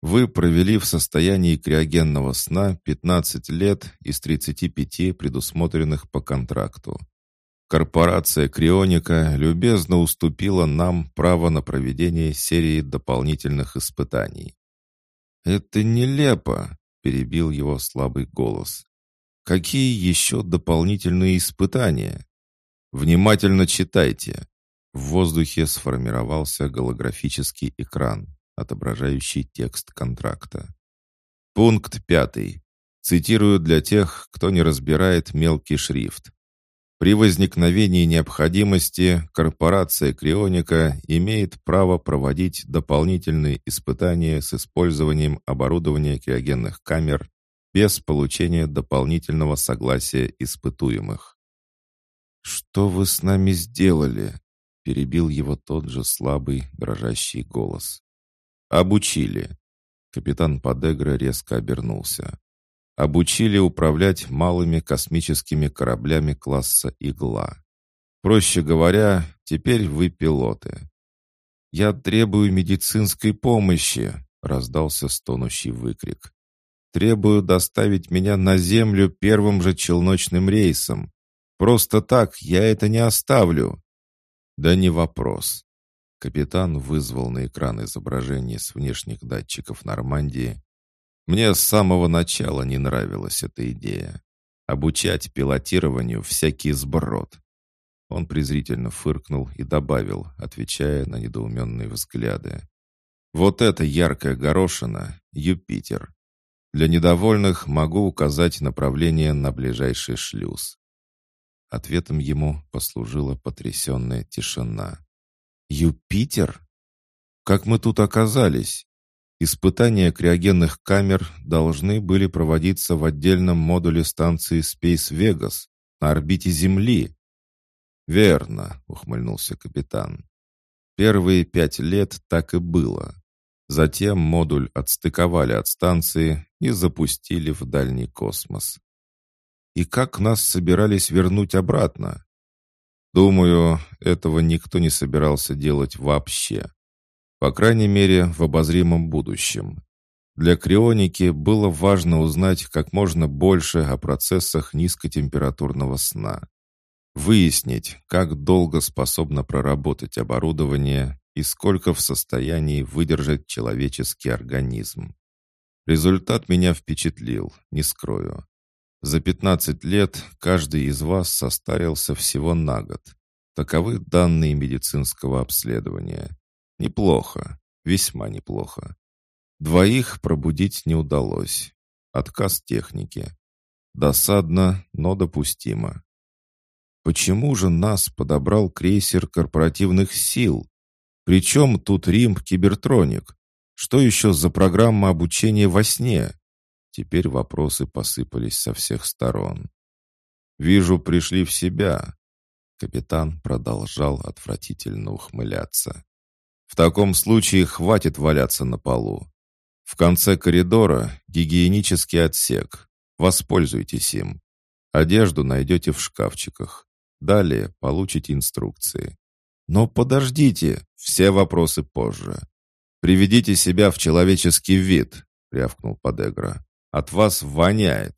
Вы провели в состоянии криогенного сна 15 лет из 35 предусмотренных по контракту. Корпорация «Крионика» любезно уступила нам право на проведение серии дополнительных испытаний. «Это нелепо», — перебил его слабый голос. Какие еще дополнительные испытания? Внимательно читайте. В воздухе сформировался голографический экран, отображающий текст контракта. Пункт пятый. Цитирую для тех, кто не разбирает мелкий шрифт. При возникновении необходимости корпорация Крионика имеет право проводить дополнительные испытания с использованием оборудования криогенных камер без получения дополнительного согласия испытуемых. «Что вы с нами сделали?» — перебил его тот же слабый, дрожащий голос. «Обучили». Капитан Подегра резко обернулся обучили управлять малыми космическими кораблями класса «Игла». Проще говоря, теперь вы пилоты. «Я требую медицинской помощи!» — раздался стонущий выкрик. «Требую доставить меня на Землю первым же челночным рейсом. Просто так я это не оставлю». «Да не вопрос». Капитан вызвал на экран изображение с внешних датчиков Нормандии мне с самого начала не нравилась эта идея. Обучать пилотированию всякий сброд. Он презрительно фыркнул и добавил, отвечая на недоуменные взгляды. «Вот это яркая горошина — Юпитер. Для недовольных могу указать направление на ближайший шлюз». Ответом ему послужила потрясенная тишина. «Юпитер? Как мы тут оказались?» Испытания криогенных камер должны были проводиться в отдельном модуле станции Space Vegas на орбите Земли. «Верно», — ухмыльнулся капитан. «Первые пять лет так и было. Затем модуль отстыковали от станции и запустили в дальний космос. И как нас собирались вернуть обратно? Думаю, этого никто не собирался делать вообще. По крайней мере, в обозримом будущем. Для крионики было важно узнать как можно больше о процессах низкотемпературного сна. Выяснить, как долго способно проработать оборудование и сколько в состоянии выдержать человеческий организм. Результат меня впечатлил, не скрою. За 15 лет каждый из вас состарился всего на год. Таковы данные медицинского обследования. Неплохо, весьма неплохо. Двоих пробудить не удалось. Отказ техники. Досадно, но допустимо. Почему же нас подобрал крейсер корпоративных сил? Причем тут Рим Кибертроник? Что еще за программа обучения во сне? Теперь вопросы посыпались со всех сторон. «Вижу, пришли в себя». Капитан продолжал отвратительно ухмыляться. В таком случае хватит валяться на полу. В конце коридора гигиенический отсек. Воспользуйтесь им. Одежду найдете в шкафчиках. Далее получите инструкции. Но подождите, все вопросы позже. Приведите себя в человеческий вид, рявкнул Подегра. От вас воняет.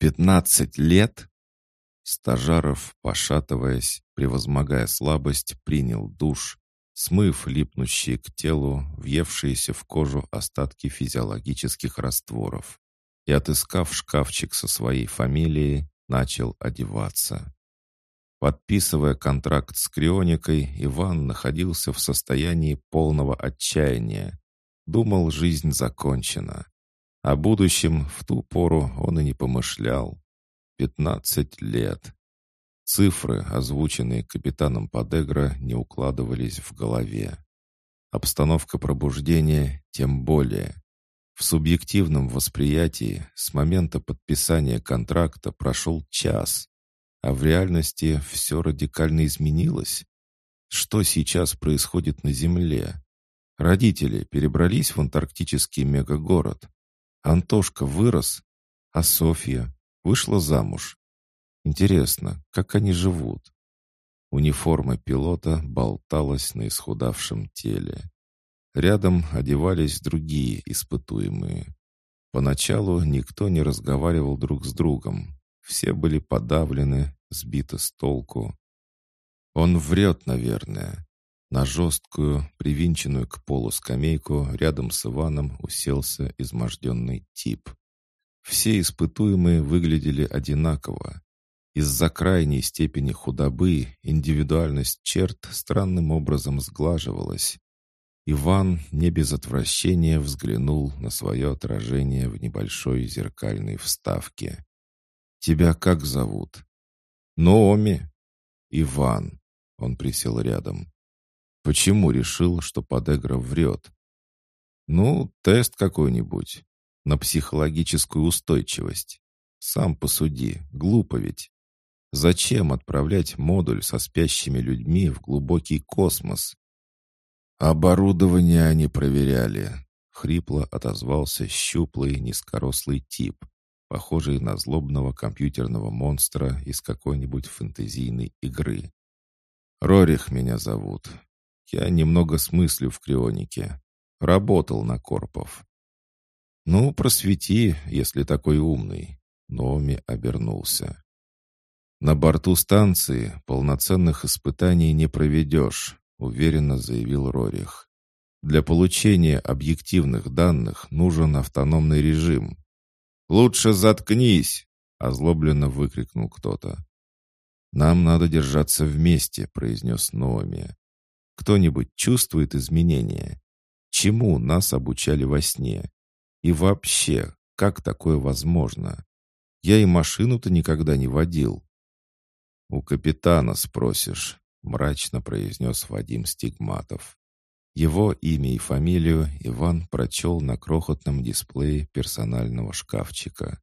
«Пятнадцать лет?» Стажаров, пошатываясь, превозмогая слабость, принял душ, смыв липнущие к телу, въевшиеся в кожу остатки физиологических растворов, и, отыскав шкафчик со своей фамилией, начал одеваться. Подписывая контракт с Крионикой, Иван находился в состоянии полного отчаяния. Думал, жизнь закончена. О будущем в ту пору он и не помышлял. Пятнадцать лет. Цифры, озвученные капитаном Подегра, не укладывались в голове. Обстановка пробуждения тем более. В субъективном восприятии с момента подписания контракта прошел час, а в реальности все радикально изменилось. Что сейчас происходит на Земле? Родители перебрались в антарктический мегагород. Антошка вырос, а Софья вышла замуж. Интересно, как они живут? Униформа пилота болталась на исхудавшем теле. Рядом одевались другие испытуемые. Поначалу никто не разговаривал друг с другом. Все были подавлены, сбиты с толку. Он врет, наверное. На жесткую, привинченную к полу скамейку рядом с Иваном уселся изможденный тип. Все испытуемые выглядели одинаково. Из-за крайней степени худобы индивидуальность черт странным образом сглаживалась. Иван не без отвращения взглянул на свое отражение в небольшой зеркальной вставке. «Тебя как зовут?» «Noomi». «Иван». Он присел рядом. «Почему решил, что Подегра врет?» «Ну, тест какой-нибудь. На психологическую устойчивость. Сам посуди, глупо ведь. Зачем отправлять модуль со спящими людьми в глубокий космос? Оборудование они проверяли. Хрипло отозвался щуплый, низкорослый тип, похожий на злобного компьютерного монстра из какой-нибудь фэнтезийной игры. Рорих меня зовут. Я немного смыслю в крионике. Работал на Корпов. «Ну, просвети, если такой умный». Номи обернулся. «На борту станции полноценных испытаний не проведешь», уверенно заявил Рорих. «Для получения объективных данных нужен автономный режим». «Лучше заткнись!» — озлобленно выкрикнул кто-то. «Нам надо держаться вместе», — произнес Номи. «Кто-нибудь чувствует изменения? Чему нас обучали во сне? И вообще, как такое возможно? Я и машину-то никогда не водил. «У капитана спросишь», — мрачно произнес Вадим Стигматов. Его имя и фамилию Иван прочел на крохотном дисплее персонального шкафчика.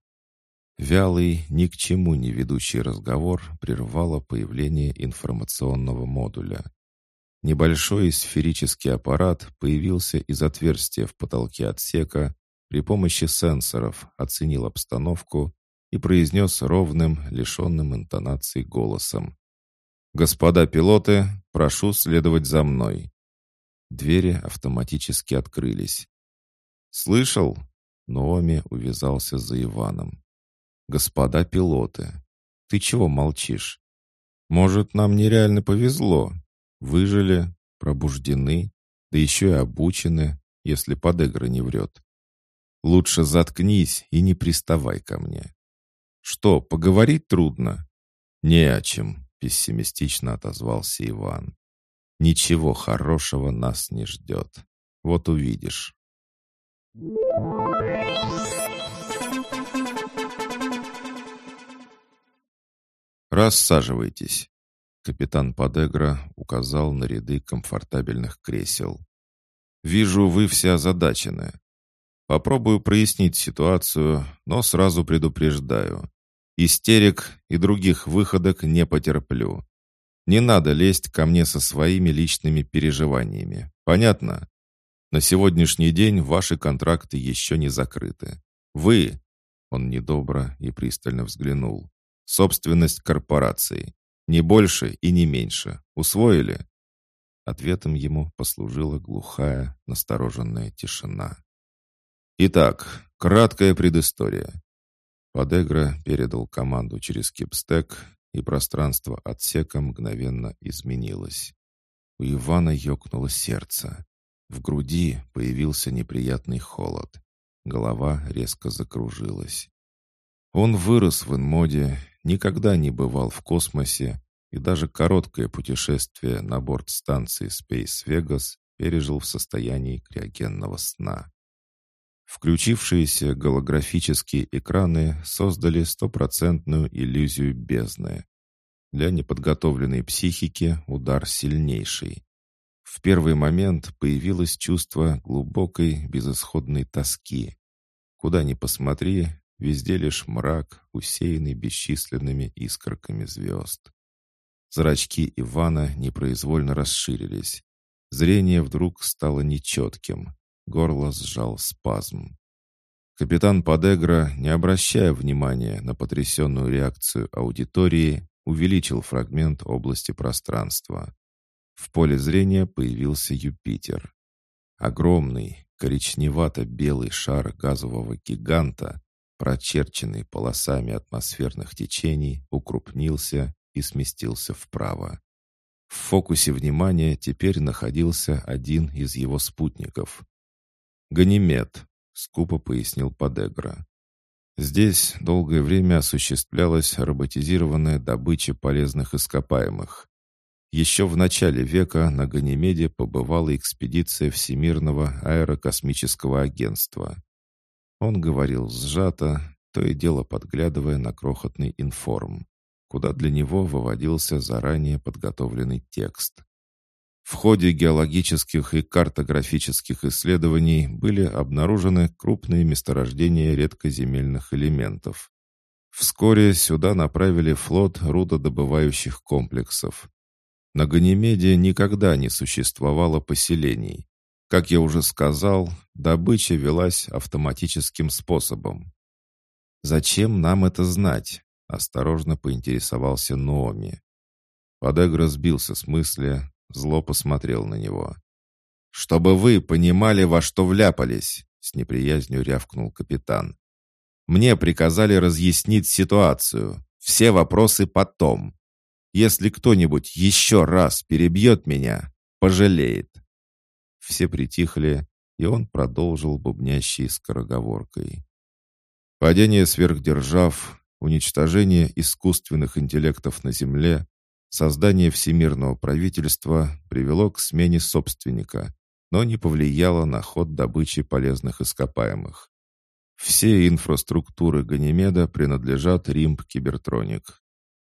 Вялый, ни к чему не ведущий разговор прервало появление информационного модуля. Небольшой сферический аппарат появился из отверстия в потолке отсека при помощи сенсоров оценил обстановку и произнес ровным, лишенным интонации голосом. «Господа пилоты, прошу следовать за мной». Двери автоматически открылись. «Слышал?» Нооми увязался за Иваном. «Господа пилоты, ты чего молчишь? Может, нам нереально повезло? Выжили, пробуждены, да еще и обучены, если подыгра не врет. Лучше заткнись и не приставай ко мне. Что, поговорить трудно? Не о чем, пессимистично отозвался Иван. Ничего хорошего нас не ждет. Вот увидишь. «Рассаживайтесь», — капитан Подегра указал на ряды комфортабельных кресел. «Вижу, вы все озадачены. Попробую прояснить ситуацию, но сразу предупреждаю. Истерик и других выходок не потерплю. Не надо лезть ко мне со своими личными переживаниями. Понятно? На сегодняшний день ваши контракты еще не закрыты. Вы, он недобро и пристально взглянул, собственность корпорации. Не больше и не меньше. Усвоили? Ответом ему послужила глухая, настороженная тишина. Итак, краткая предыстория. Подегра передал команду через кипстек, и пространство отсека мгновенно изменилось. У Ивана ёкнуло сердце. В груди появился неприятный холод. Голова резко закружилась. Он вырос в инмоде, никогда не бывал в космосе, и даже короткое путешествие на борт станции Space Vegas пережил в состоянии криогенного сна. Включившиеся голографические экраны создали стопроцентную иллюзию бездны. Для неподготовленной психики удар сильнейший. В первый момент появилось чувство глубокой безысходной тоски. Куда ни посмотри, везде лишь мрак, усеянный бесчисленными искорками звезд. Зрачки Ивана непроизвольно расширились. Зрение вдруг стало нечетким. Горло сжал спазм. Капитан Подегра, не обращая внимания на потрясенную реакцию аудитории, увеличил фрагмент области пространства. В поле зрения появился Юпитер. Огромный, коричневато-белый шар газового гиганта, прочерченный полосами атмосферных течений, укрупнился и сместился вправо. В фокусе внимания теперь находился один из его спутников «Ганимед», — скупо пояснил Подегра. Здесь долгое время осуществлялась роботизированная добыча полезных ископаемых. Еще в начале века на Ганимеде побывала экспедиция Всемирного аэрокосмического агентства. Он говорил сжато, то и дело подглядывая на крохотный информ, куда для него выводился заранее подготовленный текст. В ходе геологических и картографических исследований были обнаружены крупные месторождения редкоземельных элементов. Вскоре сюда направили флот рудодобывающих комплексов. На Ганимеде никогда не существовало поселений. Как я уже сказал, добыча велась автоматическим способом. «Зачем нам это знать?» — осторожно поинтересовался Noomi. Подегра сбился с мысли, Зло посмотрел на него. «Чтобы вы понимали, во что вляпались!» С неприязнью рявкнул капитан. «Мне приказали разъяснить ситуацию. Все вопросы потом. Если кто-нибудь еще раз перебьет меня, пожалеет». Все притихли, и он продолжил бубнящей скороговоркой. Падение сверхдержав, уничтожение искусственных интеллектов на Земле Создание всемирного правительства привело к смене собственника, но не повлияло на ход добычи полезных ископаемых. Все инфраструктуры Ганимеда принадлежат Римб Кибертроник.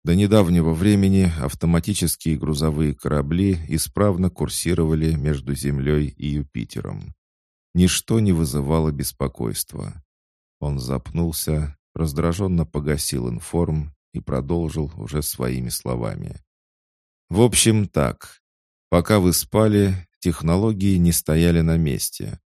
До недавнего времени автоматические грузовые корабли исправно курсировали между Землей и Юпитером. Ничто не вызывало беспокойства. Он запнулся, раздраженно погасил информ и продолжил уже своими словами. В общем, так. Пока вы спали, технологии не стояли на месте.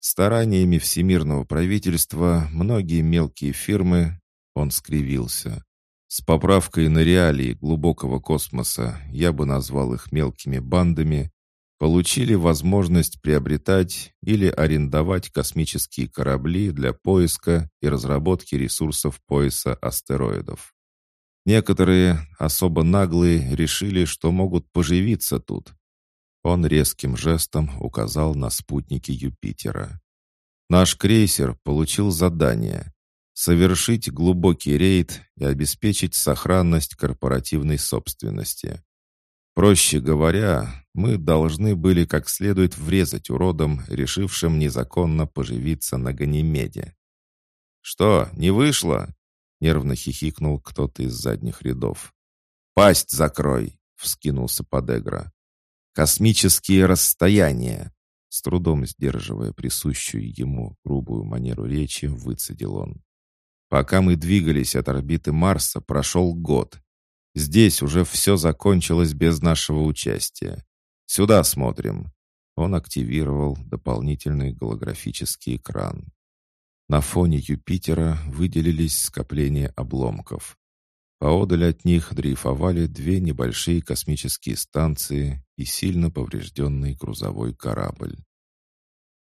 Стараниями всемирного правительства многие мелкие фирмы, он скривился. С поправкой на реалии глубокого космоса, я бы назвал их мелкими бандами, получили возможность приобретать или арендовать космические корабли для поиска и разработки ресурсов пояса астероидов. Некоторые, особо наглые, решили, что могут поживиться тут. Он резким жестом указал на спутники Юпитера. Наш крейсер получил задание совершить глубокий рейд и обеспечить сохранность корпоративной собственности. Проще говоря, мы должны были как следует врезать уродам, решившим незаконно поживиться на Ганимеде. «Что, не вышло?» Нервно хихикнул кто-то из задних рядов. «Пасть закрой!» — вскинулся Подегра. «Космические расстояния!» С трудом сдерживая присущую ему грубую манеру речи, выцедил он. «Пока мы двигались от орбиты Марса, прошел год. Здесь уже все закончилось без нашего участия. Сюда смотрим». Он активировал дополнительный голографический экран. На фоне Юпитера выделились скопления обломков. Поодаль от них дрейфовали две небольшие космические станции и сильно поврежденный грузовой корабль.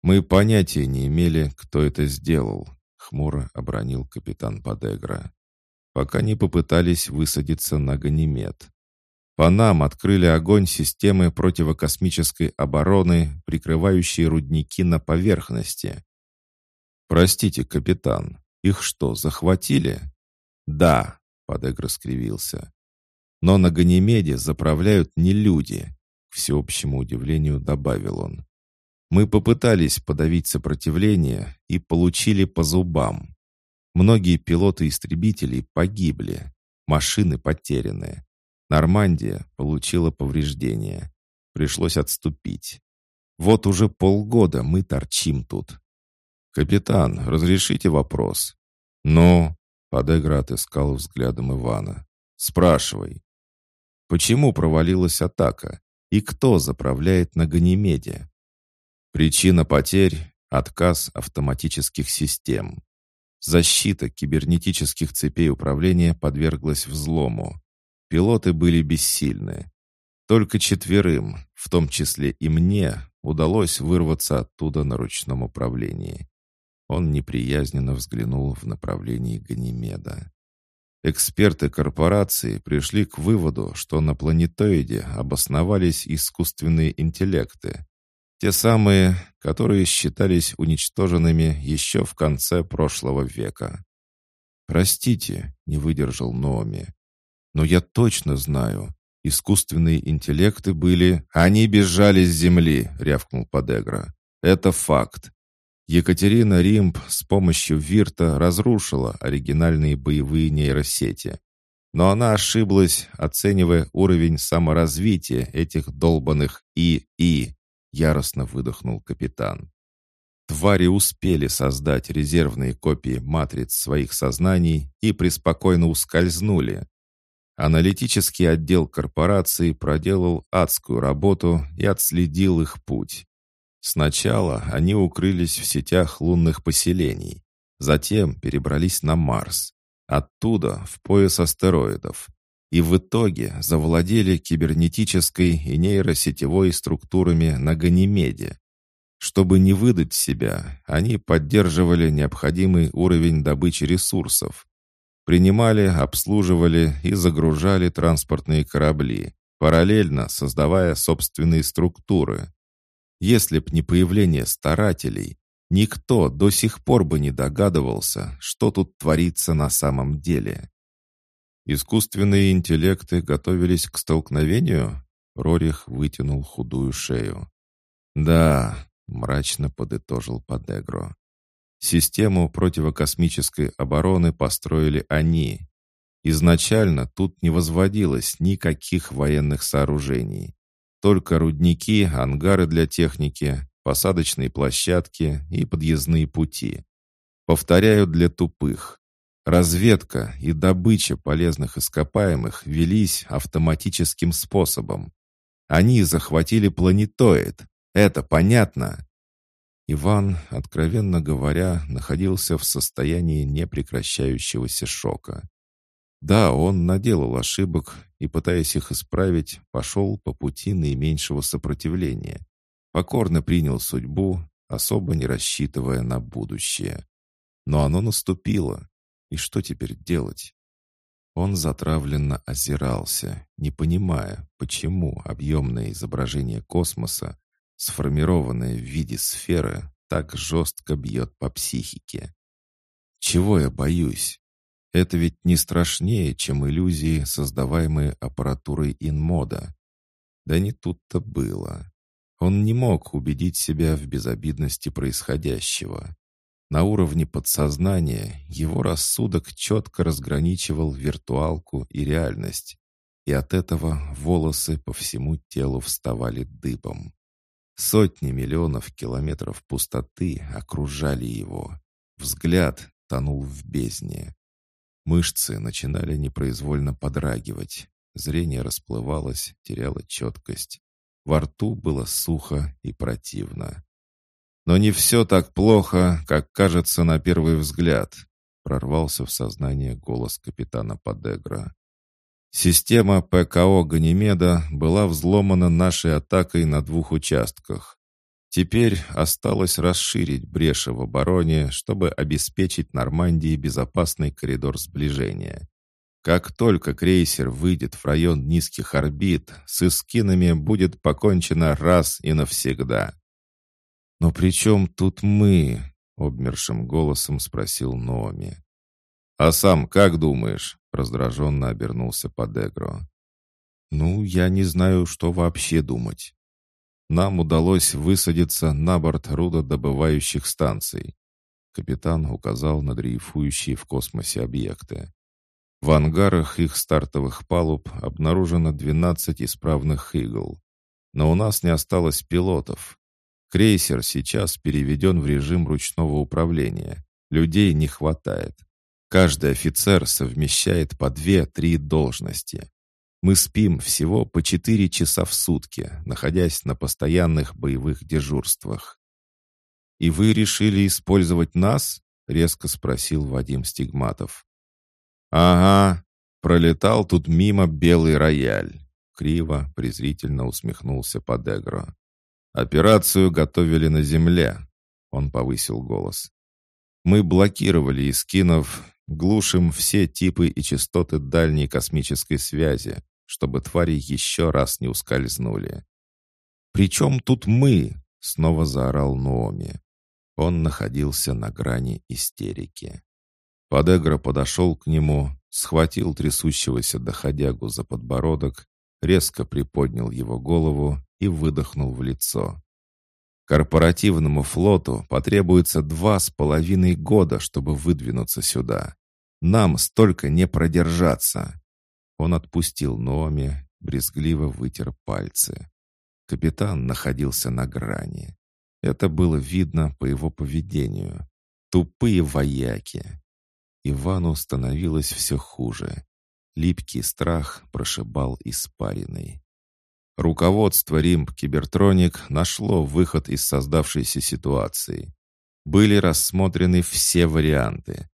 «Мы понятия не имели, кто это сделал», — хмуро обронил капитан Падегра. «Пока не попытались высадиться на Ганимед. По нам открыли огонь системы противокосмической обороны, прикрывающие рудники на поверхности. «Простите, капитан, их что, захватили?» «Да», — Подегра скривился. «Но на Ганимеде заправляют не люди», — к всеобщему удивлению добавил он. «Мы попытались подавить сопротивление и получили по зубам. Многие пилоты-истребителей погибли, машины потеряны. Нормандия получила повреждения. Пришлось отступить. Вот уже полгода мы торчим тут, «Капитан, разрешите вопрос?» «Ну?» — Подегра отыскал взглядом Ивана. «Спрашивай». «Почему провалилась атака? И кто заправляет на Ганимеде?» «Причина потерь — отказ автоматических систем. Защита кибернетических цепей управления подверглась взлому. Пилоты были бессильны. Только четверым, в том числе и мне, удалось вырваться оттуда на ручном управлении. Он неприязненно взглянул в направлении Ганимеда. Эксперты корпорации пришли к выводу, что на планетоиде обосновались искусственные интеллекты. Те самые, которые считались уничтоженными еще в конце прошлого века. «Простите», — не выдержал Номи, — «но я точно знаю, Искусственные интеллекты были... Они бежали с Земли, рявкнул Подегра. Это факт. Екатерина Римб с помощью Вирта разрушила оригинальные боевые нейросети. Но она ошиблась, оценивая уровень саморазвития этих долбанных ИИ, яростно выдохнул капитан. Твари успели создать резервные копии матриц своих сознаний и преспокойно ускользнули. Аналитический отдел корпорации проделал адскую работу и отследил их путь. Сначала они укрылись в сетях лунных поселений, затем перебрались на Марс, оттуда в пояс астероидов, и в итоге завладели кибернетической и нейросетевой структурами на Ганимеде. Чтобы не выдать себя, они поддерживали необходимый уровень добычи ресурсов, принимали, обслуживали и загружали транспортные корабли, параллельно создавая собственные структуры. Если б не появление старателей, никто до сих пор бы не догадывался, что тут творится на самом деле. Искусственные интеллекты готовились к столкновению? Рорих вытянул худую шею. Да, мрачно подытожил Подегро. Систему противокосмической обороны построили они. Изначально тут не возводилось никаких военных сооружений. Только рудники, ангары для техники, посадочные площадки и подъездные пути. Повторяю для тупых. Разведка и добыча полезных ископаемых велись автоматическим способом. Они захватили планетоид, это понятно?» Иван, откровенно говоря, находился в состоянии непрекращающегося шока. Да, он наделал ошибок и, пытаясь их исправить, пошел по пути наименьшего сопротивления. Покорно принял судьбу, особо не рассчитывая на будущее. Но оно наступило. И что теперь делать? Он затравленно озирался, не понимая, почему объемное изображение космоса сформированная в виде сферы, так жестко бьет по психике. Чего я боюсь? Это ведь не страшнее, чем иллюзии, создаваемые аппаратурой инмода. Да не тут-то было. Он не мог убедить себя в безобидности происходящего. На уровне подсознания его рассудок четко разграничивал виртуалку и реальность, и от этого волосы по всему телу вставали дыбом. Сотни миллионов километров пустоты окружали его. Взгляд тонул в бездне. Мышцы начинали непроизвольно подрагивать. Зрение расплывалось, теряло четкость. Во рту было сухо и противно. «Но не все так плохо, как кажется на первый взгляд», прорвался в сознание голос капитана Подегра. Система ПКО Ганимеда была взломана нашей атакой на двух участках. Теперь осталось расширить бреши в обороне, чтобы обеспечить Нормандии безопасный коридор сближения. Как только крейсер выйдет в район низких орбит, с эскинами будет покончено раз и навсегда. «Но при чем тут мы?» — обмершим голосом спросил Номи. «А сам как думаешь?» — раздраженно обернулся Подегро. «Ну, я не знаю, что вообще думать. Нам удалось высадиться на борт рудодобывающих станций». Капитан указал на дрейфующие в космосе объекты. В ангарах их стартовых палуб обнаружено 12 исправных игл. Но у нас не осталось пилотов. Крейсер сейчас переведен в режим ручного управления. Людей не хватает. Каждый офицер совмещает по две-три должности. Мы спим всего по четыре часа в сутки, находясь на постоянных боевых дежурствах. «И вы решили использовать нас?» — резко спросил Вадим Стигматов. «Ага, пролетал тут мимо белый рояль», — криво, презрительно усмехнулся Подегро. «Операцию готовили на земле», — он повысил голос. «Мы блокировали искинов, Глушим все типы и частоты дальней космической связи, чтобы твари еще раз не ускользнули. «Причем тут мы?» — снова заорал Нооми. Он находился на грани истерики. Подегра подошел к нему, схватил трясущегося доходягу за подбородок резко приподнял его голову и выдохнул в лицо. Корпоративному флоту потребуется два с половиной года, чтобы выдвинуться сюда. Нам столько не продержаться. Он отпустил Номи, брезгливо вытер пальцы. Капитан находился на грани. Это было видно по его поведению. Тупые вояки. Ивану становилось все хуже. Липкий страх прошибал испариной. Руководство Римб Кибертроник нашло выход из создавшейся ситуации. Были рассмотрены все варианты.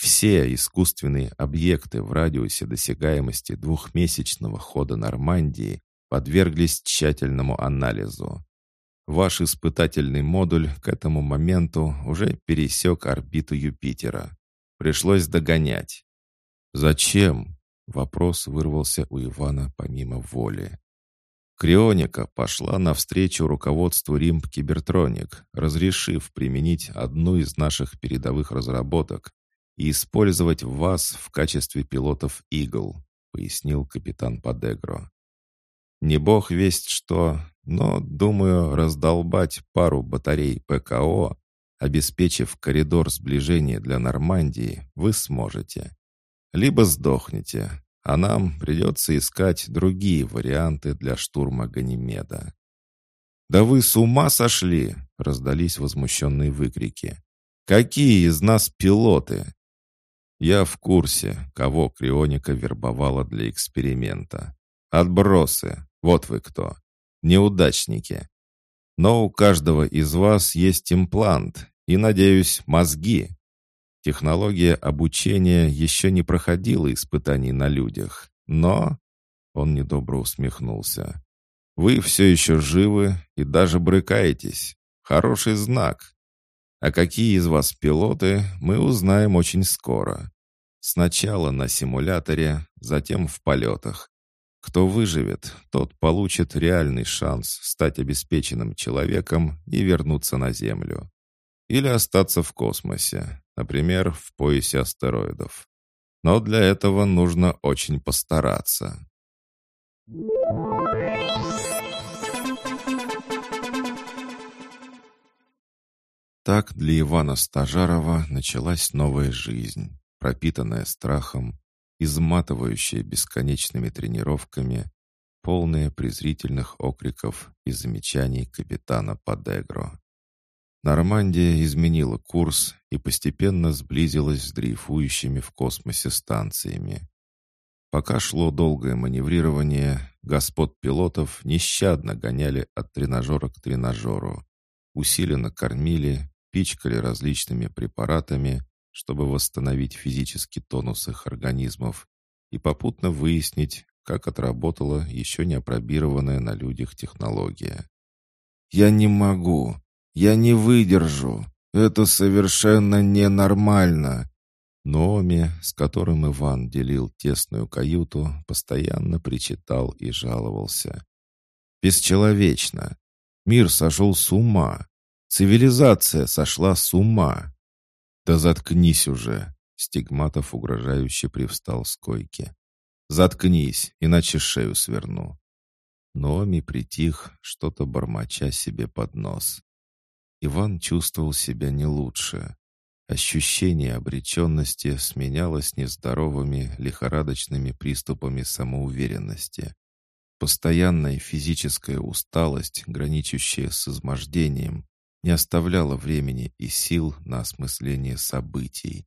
Все искусственные объекты в радиусе досягаемости двухмесячного хода Нормандии подверглись тщательному анализу. Ваш испытательный модуль к этому моменту уже пересек орбиту Юпитера. Пришлось догонять. «Зачем?» — вопрос вырвался у Ивана помимо воли. Крионика пошла навстречу руководству Римб Кибертроник, разрешив применить одну из наших передовых разработок и использовать вас в качестве пилотов «Игл», пояснил капитан Падегро. Не бог весть что, но, думаю, раздолбать пару батарей ПКО, обеспечив коридор сближения для Нормандии, вы сможете. Либо сдохнете, а нам придется искать другие варианты для штурма Ганимеда. «Да вы с ума сошли!» — раздались возмущенные выкрики. «Какие из нас пилоты?» «Я в курсе, кого Крионика вербовала для эксперимента. Отбросы, вот вы кто. Неудачники. Но у каждого из вас есть имплант и, надеюсь, мозги. Технология обучения еще не проходила испытаний на людях, но...» Он недобро усмехнулся. «Вы все еще живы и даже брыкаетесь. Хороший знак. А какие из вас пилоты, мы узнаем очень скоро. Сначала на симуляторе, затем в полетах. Кто выживет, тот получит реальный шанс стать обеспеченным человеком и вернуться на Землю. Или остаться в космосе, например, в поясе астероидов. Но для этого нужно очень постараться. Так для Ивана Стажарова началась новая жизнь, пропитанная страхом, изматывающая бесконечными тренировками, полная презрительных окриков и замечаний капитана Падегро. Нормандия изменила курс и постепенно сблизилась с дрейфующими в космосе станциями. Пока шло долгое маневрирование, господ пилотов нещадно гоняли от тренажера к тренажеру, усиленно кормили, пичкали различными препаратами, чтобы восстановить физический тонус их организмов и попутно выяснить, как отработала еще не опробированная на людях технология. «Я не могу! Я не выдержу! Это совершенно ненормально!» Номи, с которым Иван делил тесную каюту, постоянно причитал и жаловался. «Бесчеловечно! Мир сошел с ума! Цивилизация сошла с ума!» «Да заткнись уже!» Стигматов угрожающе привстал с койки. «Заткнись, иначе шею сверну». Номи притих, что-то бормоча себе под нос. Иван чувствовал себя не лучше. Ощущение обреченности сменялось нездоровыми, лихорадочными приступами самоуверенности. Постоянная физическая усталость, граничащая с измождением, не оставляла времени и сил на осмысление событий.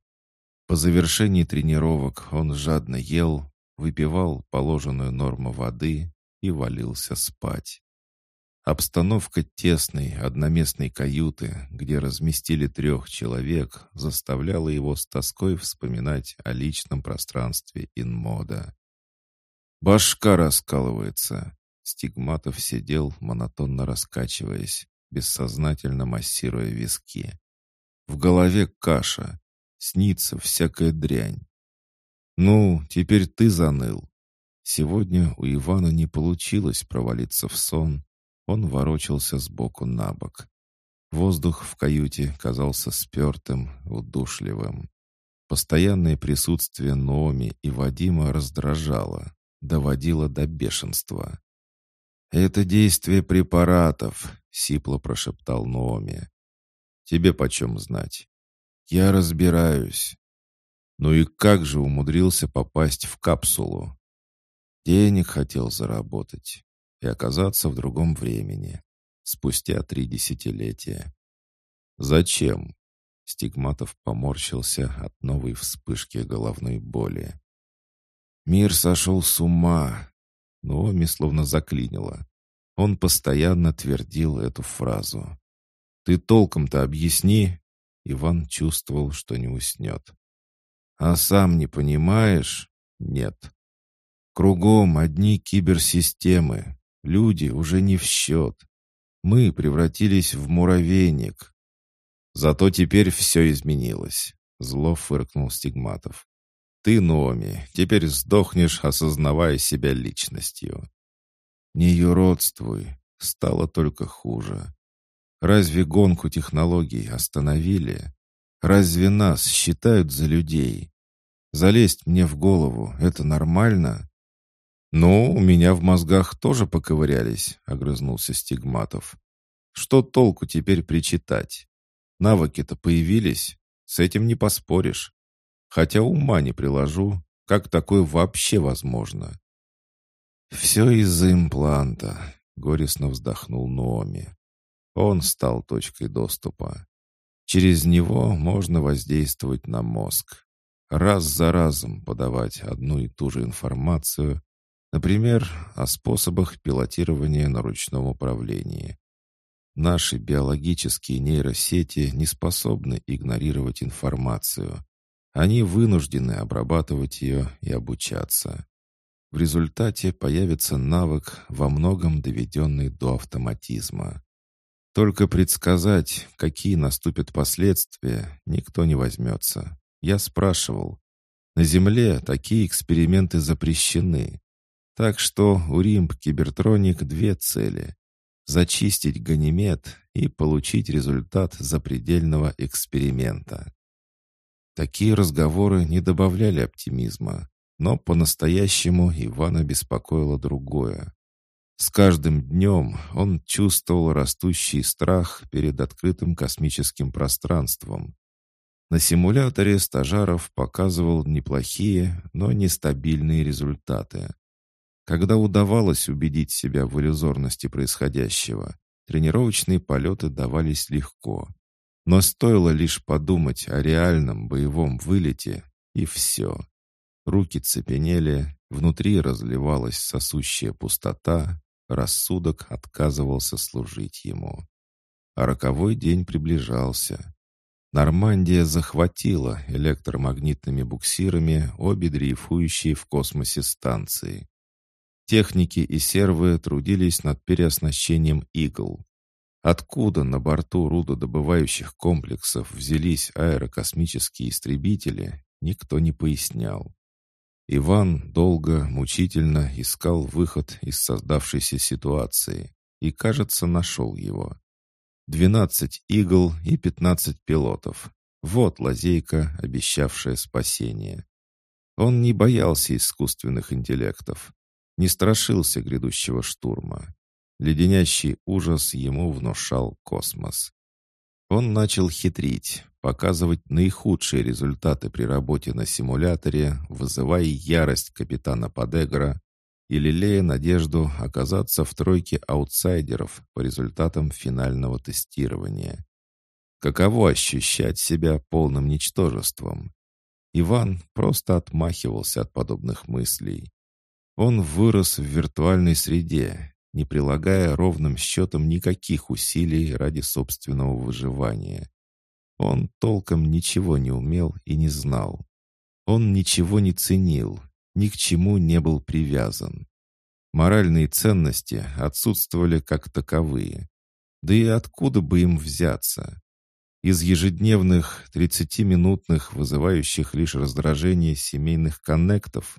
По завершении тренировок он жадно ел, выпивал положенную норму воды и валился спать. Обстановка тесной одноместной каюты, где разместили трех человек, заставляла его с тоской вспоминать о личном пространстве инмода. «Башка раскалывается!» Стигматов сидел, монотонно раскачиваясь бессознательно массируя виски. В голове каша, снится всякая дрянь. «Ну, теперь ты заныл». Сегодня у Ивана не получилось провалиться в сон. Он ворочался сбоку на бок. Воздух в каюте казался спертым, удушливым. Постоянное присутствие Номи и Вадима раздражало, доводило до бешенства. «Это действие препаратов», — сипло прошептал Нооми. «Тебе почем знать?» «Я разбираюсь». «Ну и как же умудрился попасть в капсулу?» «Денег хотел заработать и оказаться в другом времени, спустя три десятилетия». «Зачем?» Стигматов поморщился от новой вспышки головной боли. «Мир сошел с ума!» Нооми словно заклинило. Он постоянно твердил эту фразу. «Ты толком-то объясни!» Иван чувствовал, что не уснет. «А сам не понимаешь?» «Нет». «Кругом одни киберсистемы. Люди уже не в счет. Мы превратились в муравейник, Зато теперь все изменилось. Зло фыркнул Стигматов. Ты, Номи, теперь сдохнешь, осознавая себя личностью. Не юродствуй, стало только хуже. Разве гонку технологий остановили? Разве нас считают за людей? Залезть мне в голову — это нормально? «Ну, у меня в мозгах тоже поковырялись», — огрызнулся Стигматов. «Что толку теперь причитать? Навыки-то появились, с этим не поспоришь. Хотя ума не приложу, как такое вообще возможно. «Все из-за импланта», — горестно вздохнул Номи. Он стал точкой доступа. Через него можно воздействовать на мозг. Раз за разом подавать одну и ту же информацию, например, о способах пилотирования на ручном управлении. Наши биологические нейросети не способны игнорировать информацию. Они вынуждены обрабатывать ее и обучаться. В результате появится навык, во многом доведенный до автоматизма. Только предсказать, какие наступят последствия, никто не возьмется. Я спрашивал. На Земле такие эксперименты запрещены. Так что у Римб Кибертроник две цели зачистить Ганимед и получить результат запредельного эксперимента. Такие разговоры не добавляли оптимизма, но по-настоящему Ивана беспокоило другое. С каждым днем он чувствовал растущий страх перед открытым космическим пространством. На симуляторе стажаров показывал неплохие, но нестабильные результаты. Когда удавалось убедить себя в иллюзорности происходящего, тренировочные полеты давались легко. Но стоило лишь подумать о реальном боевом вылете, и все. Руки цепенели, внутри разливалась сосущая пустота, рассудок отказывался служить ему. А роковой день приближался. Нормандия захватила электромагнитными буксирами обе дрейфующие в космосе станции. Техники и сервы трудились над переоснащением «Игл». Откуда на борту рудодобывающих комплексов взялись аэрокосмические истребители, никто не пояснял. Иван долго, мучительно искал выход из создавшейся ситуации и, кажется, нашел его. Двенадцать игл и пятнадцать пилотов. Вот лазейка, обещавшая спасение. Он не боялся искусственных интеллектов не страшился грядущего штурма. Леденящий ужас ему внушал космос. Он начал хитрить, показывать наихудшие результаты при работе на симуляторе, вызывая ярость капитана Падегра и лелея надежду оказаться в тройке аутсайдеров по результатам финального тестирования. Каково ощущать себя полным ничтожеством? Иван просто отмахивался от подобных мыслей. Он вырос в виртуальной среде, не прилагая ровным счетом никаких усилий ради собственного выживания. Он толком ничего не умел и не знал. Он ничего не ценил, ни к чему не был привязан. Моральные ценности отсутствовали как таковые. Да и откуда бы им взяться? Из ежедневных 30-минутных, вызывающих лишь раздражение семейных коннектов,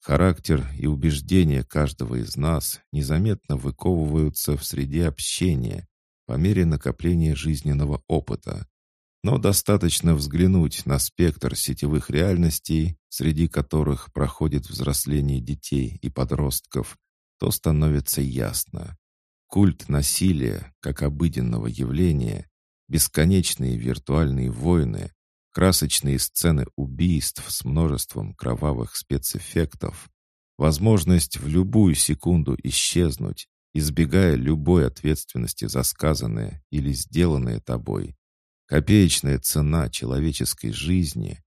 Характер и убеждения каждого из нас незаметно выковываются в среде общения по мере накопления жизненного опыта. Но достаточно взглянуть на спектр сетевых реальностей, среди которых проходит взросление детей и подростков, то становится ясно. Культ насилия, как обыденного явления, бесконечные виртуальные войны, красочные сцены убийств с множеством кровавых спецэффектов, возможность в любую секунду исчезнуть, избегая любой ответственности за сказанное или сделанное тобой, копеечная цена человеческой жизни,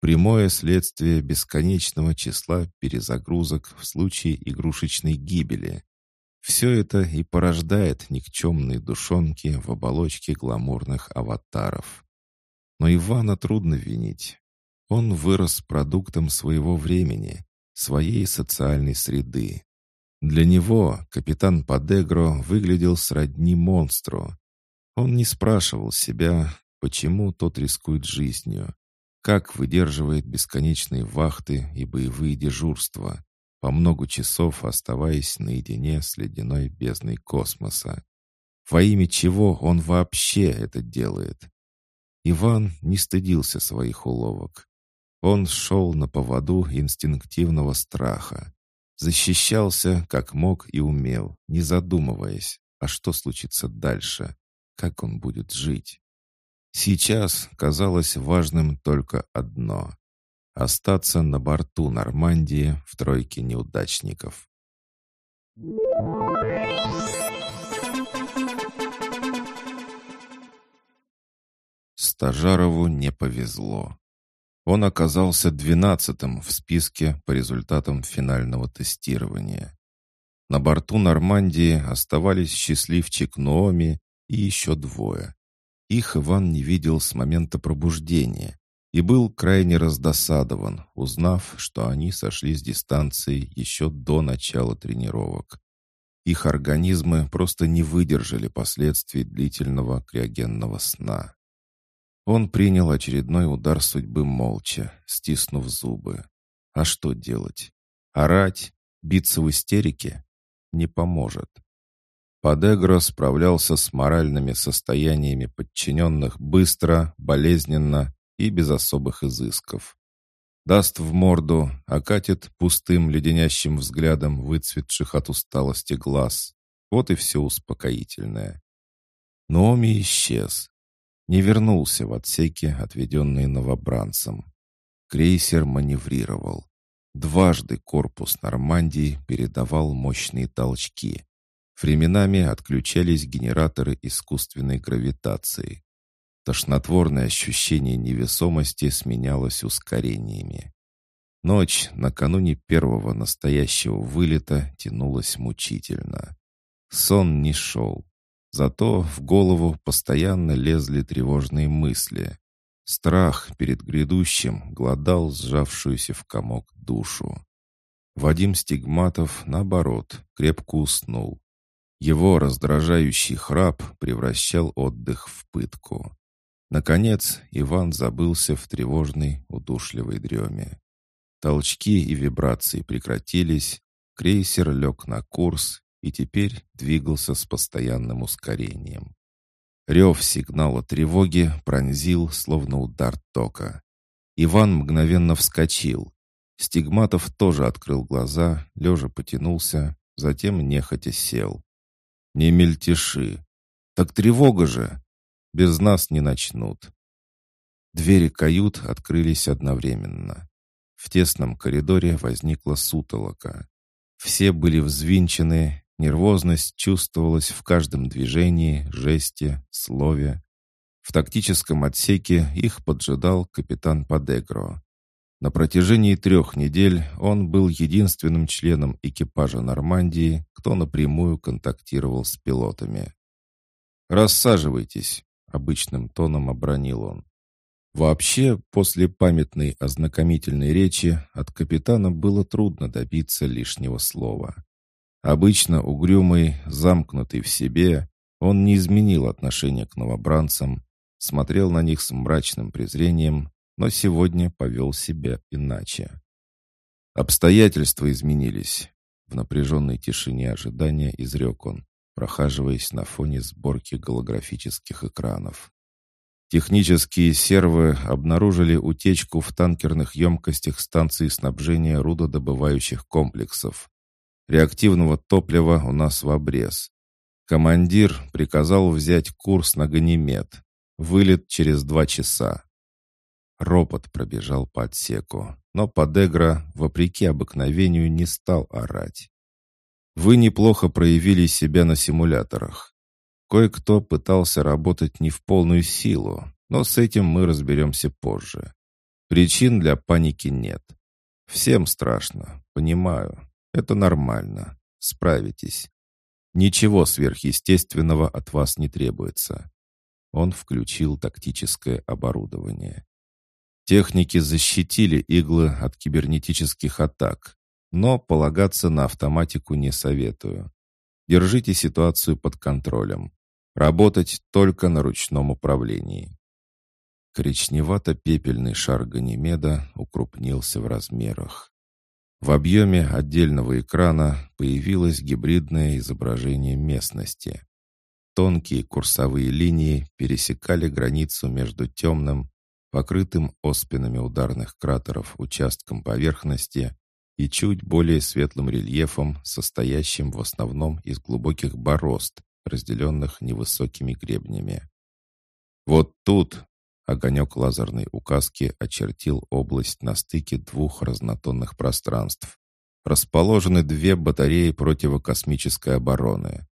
прямое следствие бесконечного числа перезагрузок в случае игрушечной гибели. Все это и порождает никчемные душонки в оболочке гламурных аватаров. Но Ивана трудно винить. Он вырос продуктом своего времени, своей социальной среды. Для него капитан Падегро выглядел сродни монстру. Он не спрашивал себя, почему тот рискует жизнью, как выдерживает бесконечные вахты и боевые дежурства, по много часов оставаясь наедине с ледяной бездной космоса. Во имя чего он вообще это делает? Иван не стыдился своих уловок. Он шел на поводу инстинктивного страха. Защищался, как мог и умел, не задумываясь, а что случится дальше, как он будет жить. Сейчас казалось важным только одно — остаться на борту Нормандии в тройке неудачников. Стажарову не повезло. Он оказался двенадцатым в списке по результатам финального тестирования. На борту Нормандии оставались счастливчик Noomi и еще двое. Их Иван не видел с момента пробуждения и был крайне раздосадован, узнав, что они сошли с дистанции еще до начала тренировок. Их организмы просто не выдержали последствий длительного криогенного сна. Он принял очередной удар судьбы молча, стиснув зубы. А что делать? Орать? Биться в истерике? Не поможет. Подегро справлялся с моральными состояниями подчиненных быстро, болезненно и без особых изысков. Даст в морду, окатит пустым леденящим взглядом выцветших от усталости глаз. Вот и все успокоительное. Номи исчез, не вернулся в отсеки, отведенные новобранцам. Крейсер маневрировал. Дважды корпус Нормандии передавал мощные толчки. Временами отключались генераторы искусственной гравитации. Тошнотворное ощущение невесомости сменялось ускорениями. Ночь накануне первого настоящего вылета тянулась мучительно. Сон не шел. Зато в голову постоянно лезли тревожные мысли. Страх перед грядущим глодал сжавшуюся в комок душу. Вадим Стигматов, наоборот, крепко уснул. Его раздражающий храп превращал отдых в пытку. Наконец, Иван забылся в тревожной, удушливой дреме. Толчки и вибрации прекратились, крейсер лег на курс и теперь двигался с постоянным ускорением. Рев сигнала тревоги пронзил, словно удар тока. Иван мгновенно вскочил. Стигматов тоже открыл глаза, лежа потянулся, затем нехотя сел. «Не мельтеши! Так тревога же! Без нас не начнут!» Двери кают открылись одновременно. В тесном коридоре возникла сутолока. Все были взвинчены, Нервозность чувствовалась в каждом движении, жесте, слове. В тактическом отсеке их поджидал капитан Падегро. На протяжении трех недель он был единственным членом экипажа «Нормандии», кто напрямую контактировал с пилотами. «Рассаживайтесь», — обычным тоном обронил он. Вообще, после памятной ознакомительной речи от капитана было трудно добиться лишнего слова. Обычно угрюмый, замкнутый в себе, он не изменил отношение к новобранцам, смотрел на них с мрачным презрением, но сегодня повел себя иначе. Обстоятельства изменились. В напряженной тишине ожидания изрек он, прохаживаясь на фоне сборки голографических экранов. Технические сервы обнаружили утечку в танкерных емкостях станции снабжения рудодобывающих комплексов. Реактивного топлива у нас в обрез. Командир приказал взять курс на Ганимед. Вылет через два часа. Ропот пробежал по отсеку, но Подегра, вопреки обыкновению, не стал орать. Вы неплохо проявили себя на симуляторах. Кое-кто пытался работать не в полную силу, но с этим мы разберемся позже. Причин для паники нет. Всем страшно, понимаю. Это нормально. Справитесь. Ничего сверхъестественного от вас не требуется. Он включил тактическое оборудование. Техники защитили иглы от кибернетических атак, но полагаться на автоматику не советую. Держите ситуацию под контролем. Работать только на ручном управлении. Коричневато-пепельный шар Ганимеда укрупнился в размерах. В объеме отдельного экрана появилось гибридное изображение местности. Тонкие курсовые линии пересекали границу между темным, покрытым оспинами ударных кратеров участком поверхности и чуть более светлым рельефом, состоящим в основном из глубоких борозд, разделенных невысокими гребнями. Вот тут Огонек лазерной указки очертил область на стыке двух разнотонных пространств. Расположены две батареи противокосмической обороны.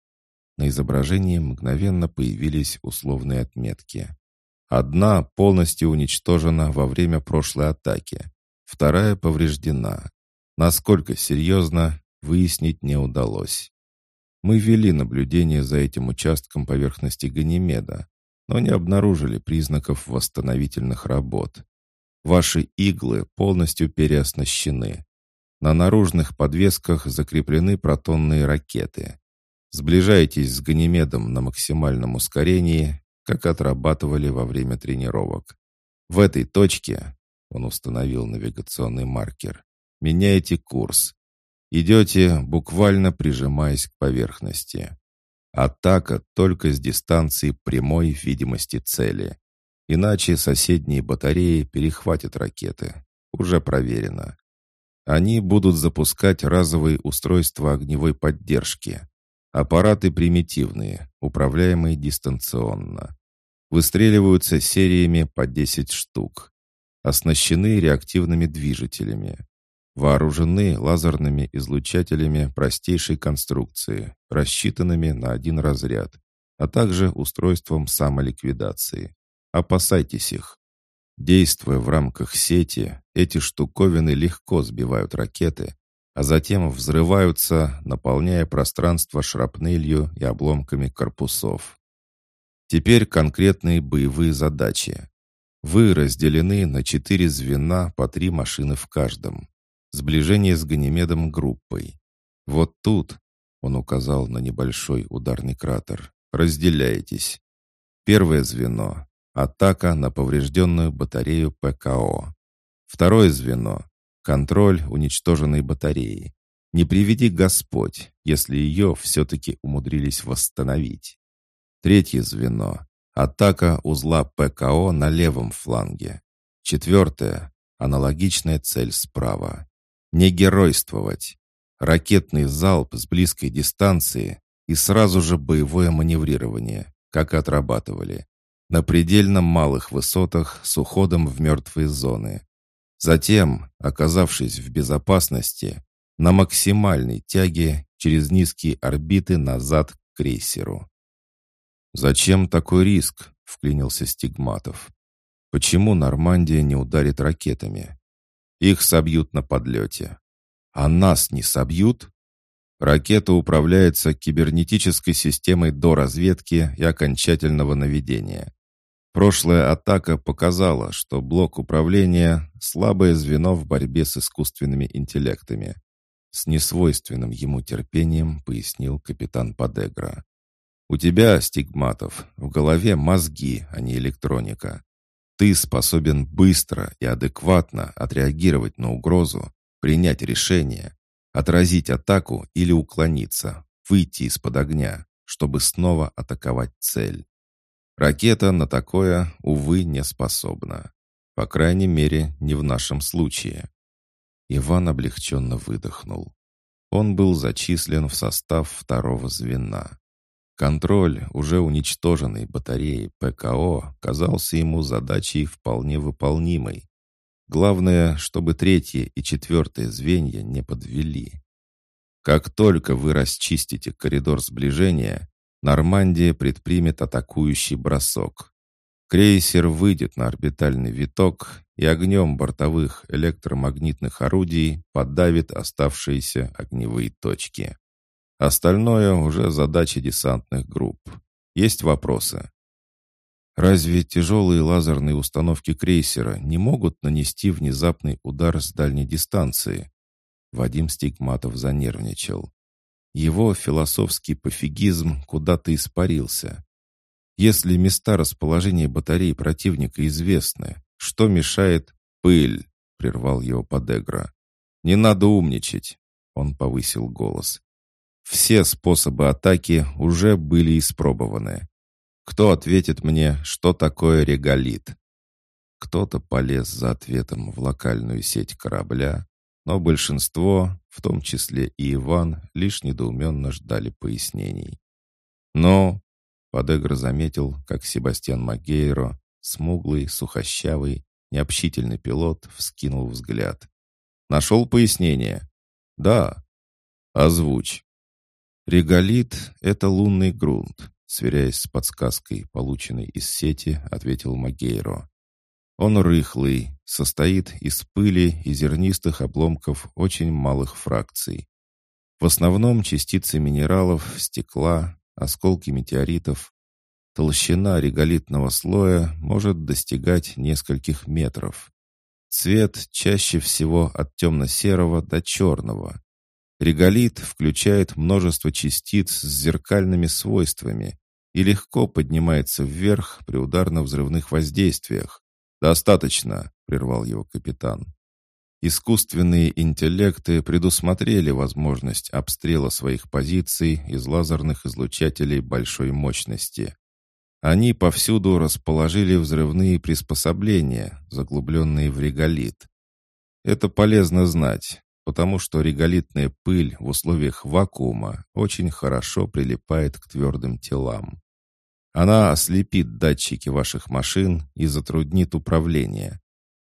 На изображении мгновенно появились условные отметки. Одна полностью уничтожена во время прошлой атаки, вторая повреждена. Насколько серьезно, выяснить не удалось. Мы вели наблюдение за этим участком поверхности Ганимеда, но не обнаружили признаков восстановительных работ. Ваши иглы полностью переоснащены. На наружных подвесках закреплены протонные ракеты. Сближайтесь с Ганимедом на максимальном ускорении, как отрабатывали во время тренировок. В этой точке, он установил навигационный маркер, меняете курс. Идете, буквально прижимаясь к поверхности. Атака только с дистанции прямой видимости цели. Иначе соседние батареи перехватят ракеты. Уже проверено. Они будут запускать разовые устройства огневой поддержки. Аппараты примитивные, управляемые дистанционно. Выстреливаются сериями по 10 штук. Оснащены реактивными движителями. Вооружены лазерными излучателями простейшей конструкции, рассчитанными на один разряд, а также устройством самоликвидации. Опасайтесь их. Действуя в рамках сети, эти штуковины легко сбивают ракеты, а затем взрываются, наполняя пространство шрапнелью и обломками корпусов. Теперь конкретные боевые задачи. Вы разделены на четыре звена по три машины в каждом. Сближение с Ганимедом группой. Вот тут, он указал на небольшой ударный кратер, разделяетесь. Первое звено — атака на поврежденную батарею ПКО. Второе звено — контроль уничтоженной батареи. Не приведи Господь, если ее все-таки умудрились восстановить. Третье звено — атака узла ПКО на левом фланге. Четвертое — аналогичная цель справа. Не геройствовать. Ракетный залп с близкой дистанции и сразу же боевое маневрирование, как отрабатывали. На предельно малых высотах с уходом в мертвые зоны. Затем, оказавшись в безопасности, на максимальной тяге через низкие орбиты назад к крейсеру. «Зачем такой риск?» — вклинился Стигматов. «Почему Нормандия не ударит ракетами? Их собьют на подлете. А нас не собьют? Ракета управляется кибернетической системой до разведки и окончательного наведения. Прошлая атака показала, что блок управления – слабое звено в борьбе с искусственными интеллектами. С несвойственным ему терпением пояснил капитан Падегра. «У тебя, Стигматов, в голове мозги, а не электроника. Ты способен быстро и адекватно отреагировать на угрозу, принять решение, отразить атаку или уклониться, выйти из-под огня, чтобы снова атаковать цель. Ракета на такое, увы, не способна. По крайней мере, не в нашем случае. Иван облегченно выдохнул. Он был зачислен в состав второго звена. Контроль уже уничтоженной батареи ПКО казался ему задачей вполне выполнимой. Главное, чтобы третье и четвертое звенья не подвели. Как только вы расчистите коридор сближения, Нормандия предпримет атакующий бросок. Крейсер выйдет на орбитальный виток и огнем бортовых электромагнитных орудий подавит оставшиеся огневые точки. Остальное уже задача десантных групп. Есть вопросы? Разве тяжелые лазерные установки крейсера не могут нанести внезапный удар с дальней дистанции? Вадим Стигматов занервничал. Его философский пофигизм куда-то испарился. Если места расположения батарей противника известны, что мешает пыль, прервал его Подегра. Не надо умничать, он повысил голос. Все способы атаки уже были испробованы. Кто ответит мне, что такое реголит? Кто-то полез за ответом в локальную сеть корабля, но большинство, в том числе и Иван, лишь недоуменно ждали пояснений. Но Подегра заметил, как Себастьян Магейро, смуглый, сухощавый, необщительный пилот, вскинул взгляд. «Нашел пояснение?» «Да». «Озвучь». «Реголит — это лунный грунт», сверяясь с подсказкой, полученной из сети, ответил Магейро. Он рыхлый, состоит из пыли и зернистых обломков очень малых фракций. В основном частицы минералов, стекла, осколки метеоритов. Толщина реголитного слоя может достигать нескольких метров. Цвет чаще всего от темно-серого до черного. Реголит включает множество частиц с зеркальными свойствами и легко поднимается вверх при ударно-взрывных воздействиях, «Достаточно», — прервал его капитан. Искусственные интеллекты предусмотрели возможность обстрела своих позиций из лазерных излучателей большой мощности. Они повсюду расположили взрывные приспособления, заглубленные в реголит. Это полезно знать, потому что реголитная пыль в условиях вакуума очень хорошо прилипает к твердым телам. Она ослепит датчики ваших машин и затруднит управление.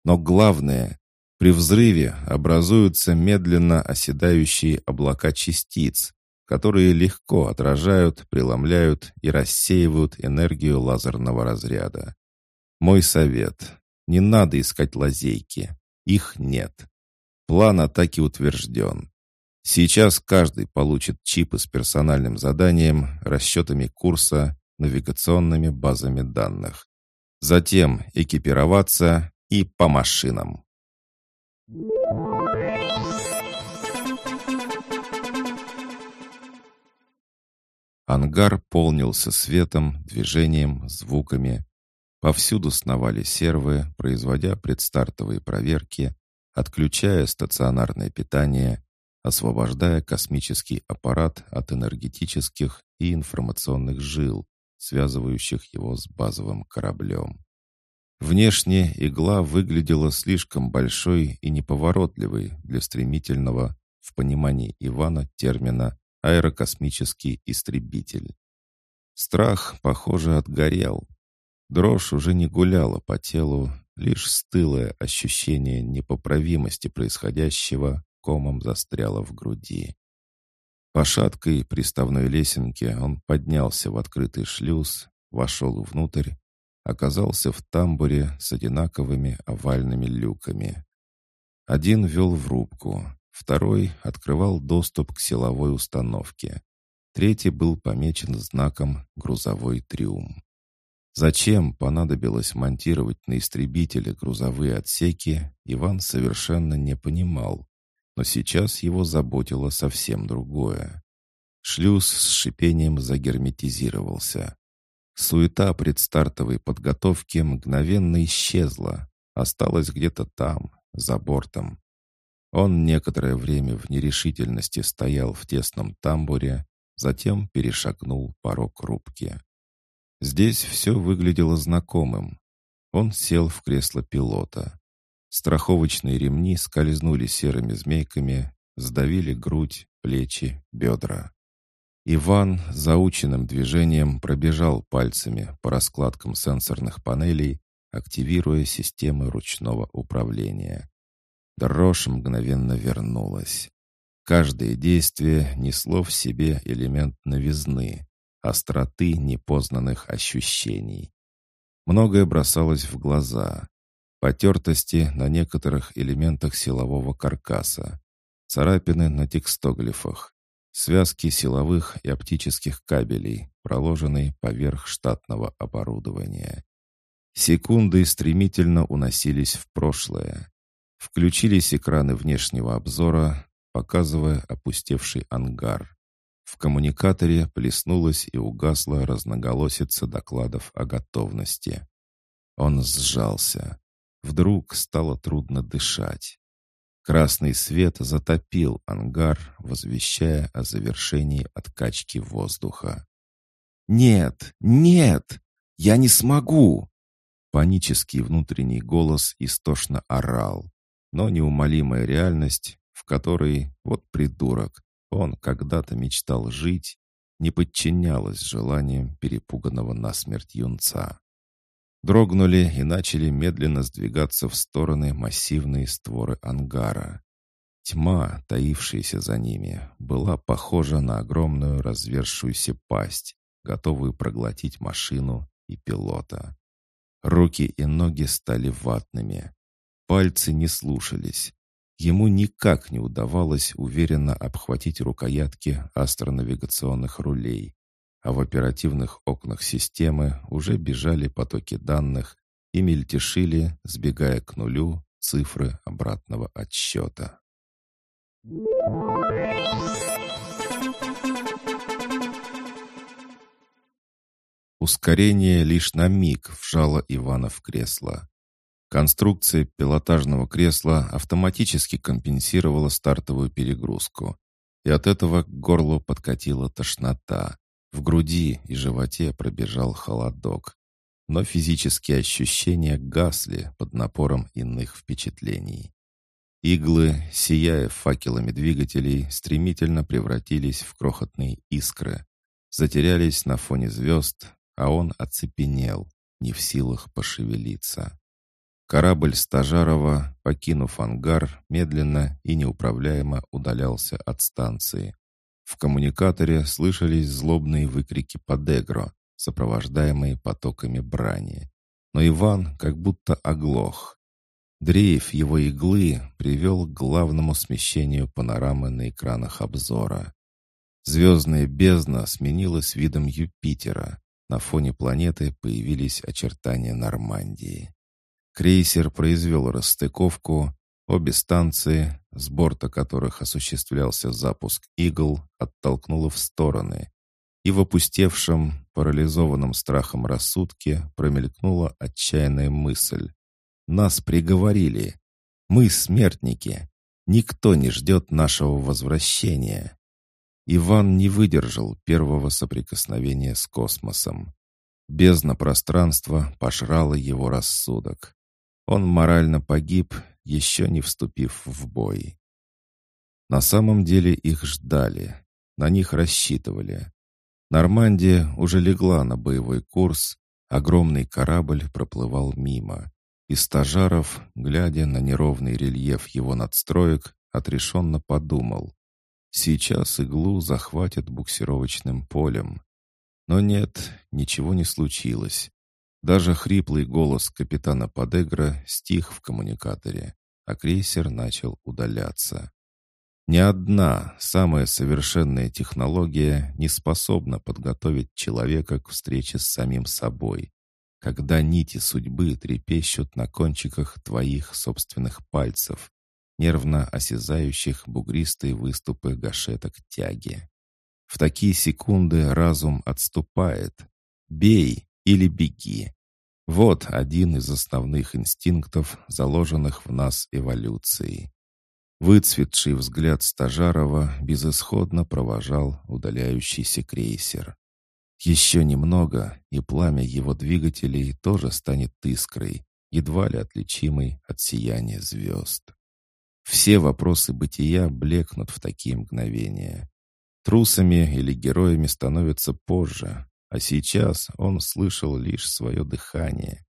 Но главное, при взрыве образуются медленно оседающие облака частиц, которые легко отражают, преломляют и рассеивают энергию лазерного разряда. Мой совет – не надо искать лазейки. Их нет. План атаки утвержден. Сейчас каждый получит чипы с персональным заданием, расчетами курса навигационными базами данных. Затем экипироваться и по машинам. Ангар полнился светом, движением, звуками. Повсюду сновали сервы, производя предстартовые проверки, отключая стационарное питание, освобождая космический аппарат от энергетических и информационных жил, связывающих его с базовым кораблем. Внешне игла выглядела слишком большой и неповоротливой для стремительного, в понимании Ивана, термина «аэрокосмический истребитель». Страх, похоже, отгорел. Дрожь уже не гуляла по телу, лишь стылое ощущение непоправимости происходящего комом застряло в груди. По шаткой приставной лесенке он поднялся в открытый шлюз, вошел внутрь, оказался в тамбуре с одинаковыми овальными люками. Один вел в рубку, второй открывал доступ к силовой установке, третий был помечен знаком «Грузовой трюм». Зачем понадобилось монтировать на истребителе грузовые отсеки, Иван совершенно не понимал. Но сейчас его заботило совсем другое. Шлюз с шипением загерметизировался. Суета предстартовой подготовки мгновенно исчезла, осталась где-то там, за бортом. Он некоторое время в нерешительности стоял в тесном тамбуре, затем перешагнул порог рубки. Здесь все выглядело знакомым. Он сел в кресло пилота. Страховочные ремни скользнули серыми змейками, сдавили грудь, плечи, бедра. Иван заученным движением пробежал пальцами по раскладкам сенсорных панелей, активируя системы ручного управления. Дрожь мгновенно вернулась. Каждое действие несло в себе элемент новизны, остроты непознанных ощущений. Многое бросалось в глаза. Потертости на некоторых элементах силового каркаса, царапины на текстоглифах, связки силовых и оптических кабелей, проложенные поверх штатного оборудования. Секунды стремительно уносились в прошлое. Включились экраны внешнего обзора, показывая опустевший ангар. В коммуникаторе плеснулась и угасла разноголосица докладов о готовности. Он сжался. Вдруг стало трудно дышать. Красный свет затопил ангар, возвещая о завершении откачки воздуха. «Нет! Нет! Я не смогу!» Панический внутренний голос истошно орал, но неумолимая реальность, в которой, вот придурок, он когда-то мечтал жить, не подчинялась желаниям перепуганного насмерть юнца. Дрогнули и начали медленно сдвигаться в стороны массивные створы ангара. Тьма, таившаяся за ними, была похожа на огромную развершуюся пасть, готовую проглотить машину и пилота. Руки и ноги стали ватными. Пальцы не слушались. Ему никак не удавалось уверенно обхватить рукоятки астронавигационных рулей, а в оперативных окнах системы уже бежали потоки данных и мельтешили, сбегая к нулю, цифры обратного отсчета. Ускорение лишь на миг вжало Ивана в кресло. Конструкция пилотажного кресла автоматически компенсировала стартовую перегрузку. И от этого к горлу подкатила тошнота. В груди и животе пробежал холодок. Но физические ощущения гасли под напором иных впечатлений. Иглы, сияя факелами двигателей, стремительно превратились в крохотные искры. Затерялись на фоне звезд, а он оцепенел, не в силах пошевелиться. Корабль Стажарова, покинув ангар, медленно и неуправляемо удалялся от станции. В коммуникаторе слышались злобные выкрики Подегро, сопровождаемые потоками брани. Но Иван как будто оглох. Дрейф его иглы привел к главному смещению панорамы на экранах обзора. Звездная бездна сменилась видом Юпитера. На фоне планеты появились очертания Нормандии. Крейсер произвел расстыковку, обе станции, с борта которых осуществлялся запуск «Игл», оттолкнуло в стороны, и в опустевшем, парализованном страхом рассудке промелькнула отчаянная мысль. «Нас приговорили. Мы смертники. Никто не ждет нашего возвращения». Иван не выдержал первого соприкосновения с космосом. Бездна пространства пожрала его рассудок. Он морально погиб, еще не вступив в бой. На самом деле их ждали, на них рассчитывали. Нормандия уже легла на боевой курс, огромный корабль проплывал мимо. И стажаров, глядя на неровный рельеф его надстроек, отрешенно подумал. Сейчас иглу захватят буксировочным полем. Но нет, ничего не случилось. Даже хриплый голос капитана Подегра стих в коммуникаторе, а крейсер начал удаляться. Ни одна самая совершенная технология не способна подготовить человека к встрече с самим собой, когда нити судьбы трепещут на кончиках твоих собственных пальцев, нервно осязающих бугристые выступы гашеток тяги. В такие секунды разум отступает. Бей или беги. Вот один из основных инстинктов, заложенных в нас эволюцией. Выцветший взгляд Стажарова безысходно провожал удаляющийся крейсер. Еще немного, и пламя его двигателей тоже станет искрой, едва ли отличимой от сияния звезд. Все вопросы бытия блекнут в такие мгновения. Трусами или героями становятся позже, а сейчас он слышал лишь свое дыхание.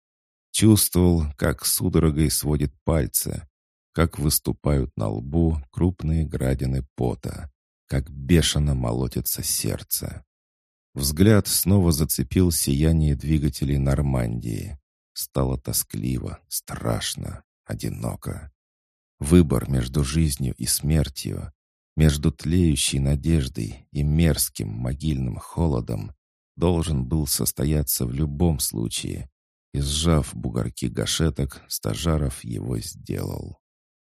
Чувствовал, как судорогой сводит пальцы, как выступают на лбу крупные градины пота, как бешено молотится сердце. Взгляд снова зацепил сияние двигателей Нормандии. Стало тоскливо, страшно, одиноко. Выбор между жизнью и смертью, между тлеющей надеждой и мерзким могильным холодом должен был состояться в любом случае, и сжав бугорки гашеток, стажаров его сделал.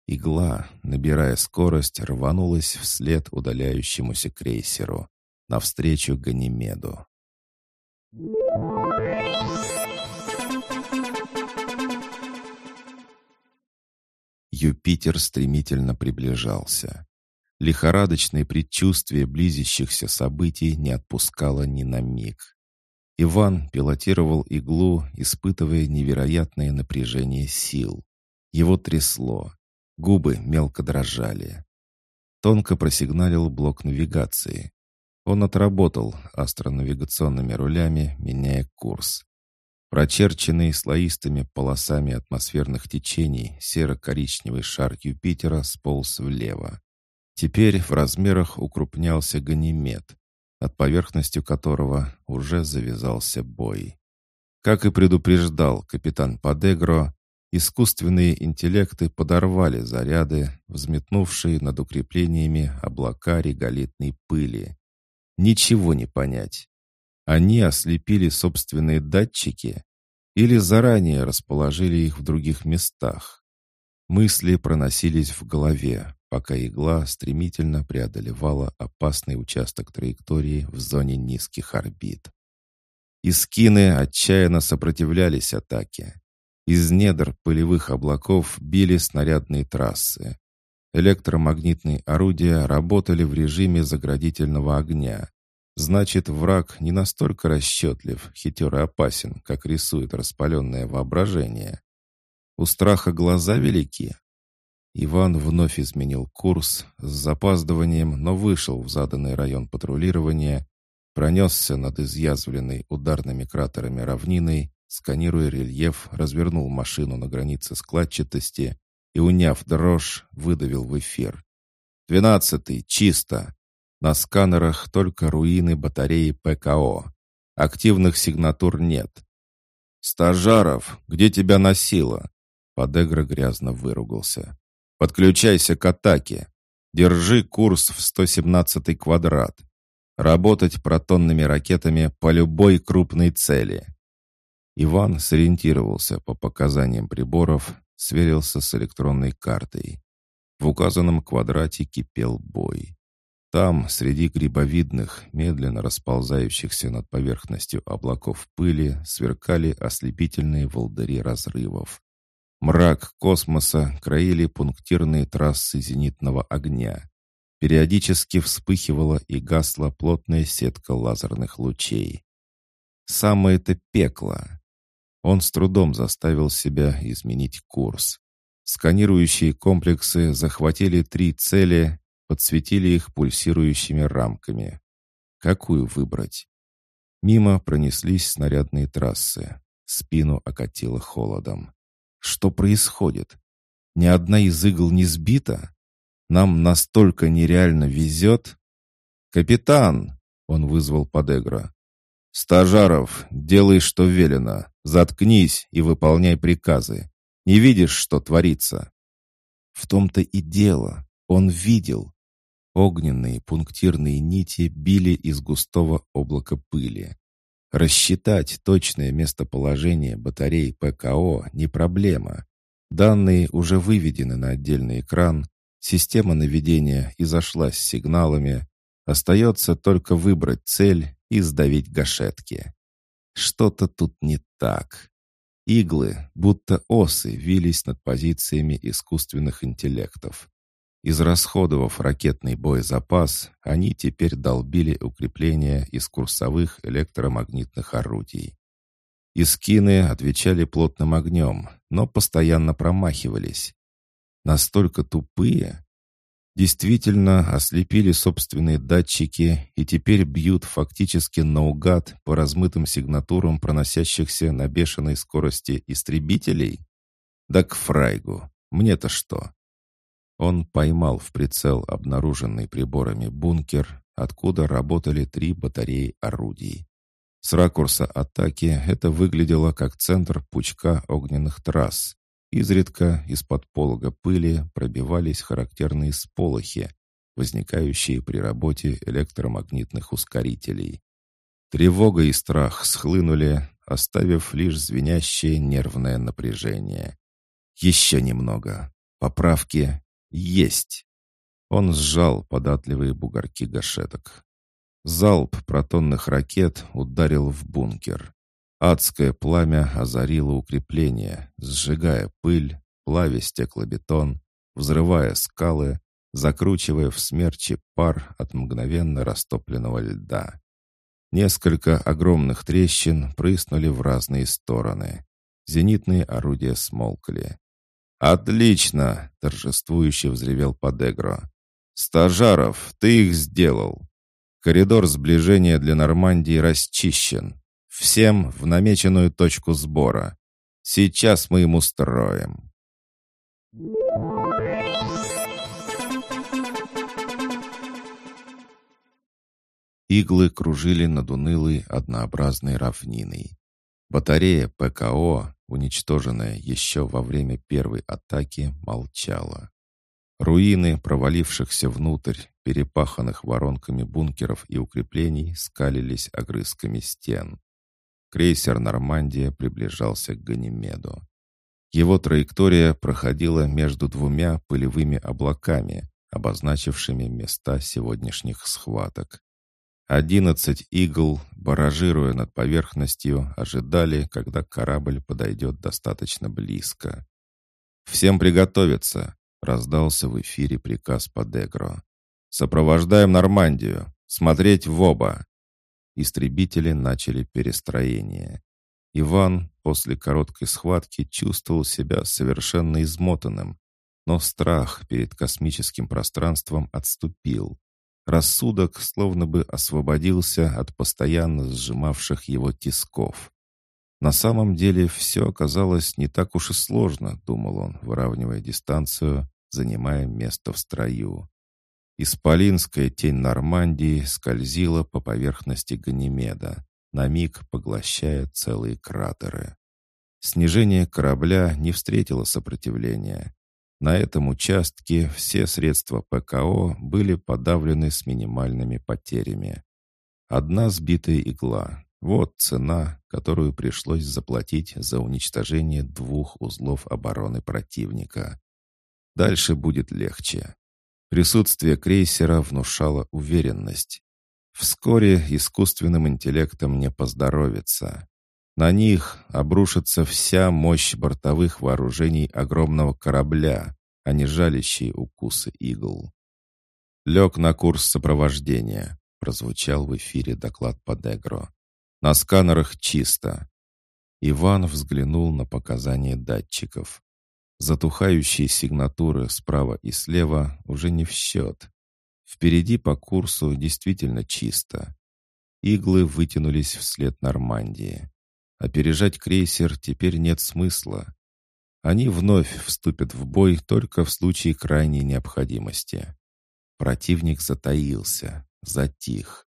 Игла, набирая скорость, рванулась вслед удаляющемуся крейсеру, навстречу Ганимеду. Юпитер стремительно приближался. Лихорадочное предчувствие близящихся событий не отпускало ни на миг. Иван пилотировал иглу, испытывая невероятное напряжение сил. Его трясло. Губы мелко дрожали. Тонко просигналил блок навигации. Он отработал астронавигационными рулями, меняя курс. Прочерченный слоистыми полосами атмосферных течений серо-коричневый шар Юпитера сполз влево. Теперь в размерах укрупнялся Ганимед, от поверхностью которого уже завязался бой. Как и предупреждал капитан Падегро, искусственные интеллекты подорвали заряды, взметнувшие над укреплениями облака реголитной пыли. Ничего не понять. Они ослепили собственные датчики или заранее расположили их в других местах. Мысли проносились в голове, пока игла стремительно преодолевала опасный участок траектории в зоне низких орбит. Искины отчаянно сопротивлялись атаке. Из недр пылевых облаков били снарядные трассы. Электромагнитные орудия работали в режиме заградительного огня. Значит, враг не настолько расчетлив, хитер и опасен, как рисует распаленное воображение. У страха глаза велики, Иван вновь изменил курс с запаздыванием, но вышел в заданный район патрулирования, пронесся над изъязвленной ударными кратерами равниной, сканируя рельеф, развернул машину на границе складчатости и, уняв дрожь, выдавил в эфир. «Двенадцатый, чисто. На сканерах только руины батареи ПКО. Активных сигнатур нет. «Стажаров, где тебя носило?» Подегра грязно выругался. Подключайся к атаке. Держи курс в 117 квадрат. Работать протонными ракетами по любой крупной цели. Иван сориентировался по показаниям приборов, сверился с электронной картой. В указанном квадрате кипел бой. Там, среди грибовидных, медленно расползающихся над поверхностью облаков пыли, сверкали ослепительные волдыри разрывов. Мрак космоса краили пунктирные трассы зенитного огня. Периодически вспыхивала и гасла плотная сетка лазерных лучей. Самое-то пекло. Он с трудом заставил себя изменить курс. Сканирующие комплексы захватили три цели, подсветили их пульсирующими рамками. Какую выбрать? Мимо пронеслись снарядные трассы. Спину окатило холодом. Что происходит? Ни одна из игл не сбита? Нам настолько нереально везет? «Капитан!» — он вызвал Подегра. «Стажаров, делай, что велено. Заткнись и выполняй приказы. Не видишь, что творится?» В том-то и дело. Он видел. Огненные пунктирные нити били из густого облака пыли. Рассчитать точное местоположение батарей ПКО не проблема. Данные уже выведены на отдельный экран, система наведения изошлась с сигналами, остается только выбрать цель и сдавить гашетки. Что-то тут не так. Иглы, будто осы, вились над позициями искусственных интеллектов. Израсходовав ракетный боезапас, они теперь долбили укрепления из курсовых электромагнитных орудий. Искины отвечали плотным огнем, но постоянно промахивались. Настолько тупые, действительно ослепили собственные датчики и теперь бьют фактически наугад по размытым сигнатурам проносящихся на бешеной скорости истребителей? Да к фрайгу. Мне-то что? Он поймал в прицел обнаруженный приборами бункер, откуда работали три батареи орудий. С ракурса атаки это выглядело как центр пучка огненных трасс, Изредка из-под полога пыли пробивались характерные сполохи, возникающие при работе электромагнитных ускорителей. Тревога и страх схлынули, оставив лишь звенящее нервное напряжение. Еще немного. Поправки есть. Он сжал податливые бугорки гашеток. Залп протонных ракет ударил в бункер. Адское пламя озарило укрепление, сжигая пыль, плавя стеклобетон, взрывая скалы, закручивая в смерчи пар от мгновенно растопленного льда. Несколько огромных трещин прыснули в разные стороны. Зенитные орудия смолкли. «Отлично!» — торжествующе взревел Подегро. «Стажаров, ты их сделал! Коридор сближения для Нормандии расчищен. Всем в намеченную точку сбора. Сейчас мы им устроим. Иглы кружили над унылой однообразной равниной. Батарея ПКО, уничтоженная еще во время первой атаки, молчала. Руины провалившихся внутрь, перепаханных воронками бункеров и укреплений, скалились огрызками стен. Крейсер «Нормандия» приближался к Ганимеду. Его траектория проходила между двумя пылевыми облаками, обозначившими места сегодняшних схваток. Одиннадцать игл, баражируя над поверхностью, ожидали, когда корабль подойдет достаточно близко. «Всем приготовиться!» — раздался в эфире приказ по Дегро. «Сопровождаем Нормандию! Смотреть в оба!» истребители начали перестроение. Иван после короткой схватки чувствовал себя совершенно измотанным, но страх перед космическим пространством отступил. Рассудок словно бы освободился от постоянно сжимавших его тисков. На самом деле все оказалось не так уж и сложно, думал он, выравнивая дистанцию, занимая место в строю. Исполинская тень Нормандии скользила по поверхности Ганимеда, на миг поглощая целые кратеры. Снижение корабля не встретило сопротивления. На этом участке все средства ПКО были подавлены с минимальными потерями. Одна сбитая игла. Вот цена, которую пришлось заплатить за уничтожение двух узлов обороны противника. Дальше будет легче. Присутствие крейсера внушало уверенность. Вскоре искусственным интеллектом не поздоровится. На них обрушится вся мощь бортовых вооружений огромного корабля, а не жалящие укусы игл. «Лег на курс сопровождения», — прозвучал в эфире доклад по Дегро. «На сканерах чисто». Иван взглянул на показания датчиков. Затухающие сигнатуры справа и слева уже не в счет. Впереди по курсу действительно чисто. Иглы вытянулись вслед Нормандии. Опережать крейсер теперь нет смысла. Они вновь вступят в бой только в случае крайней необходимости. Противник затаился, затих.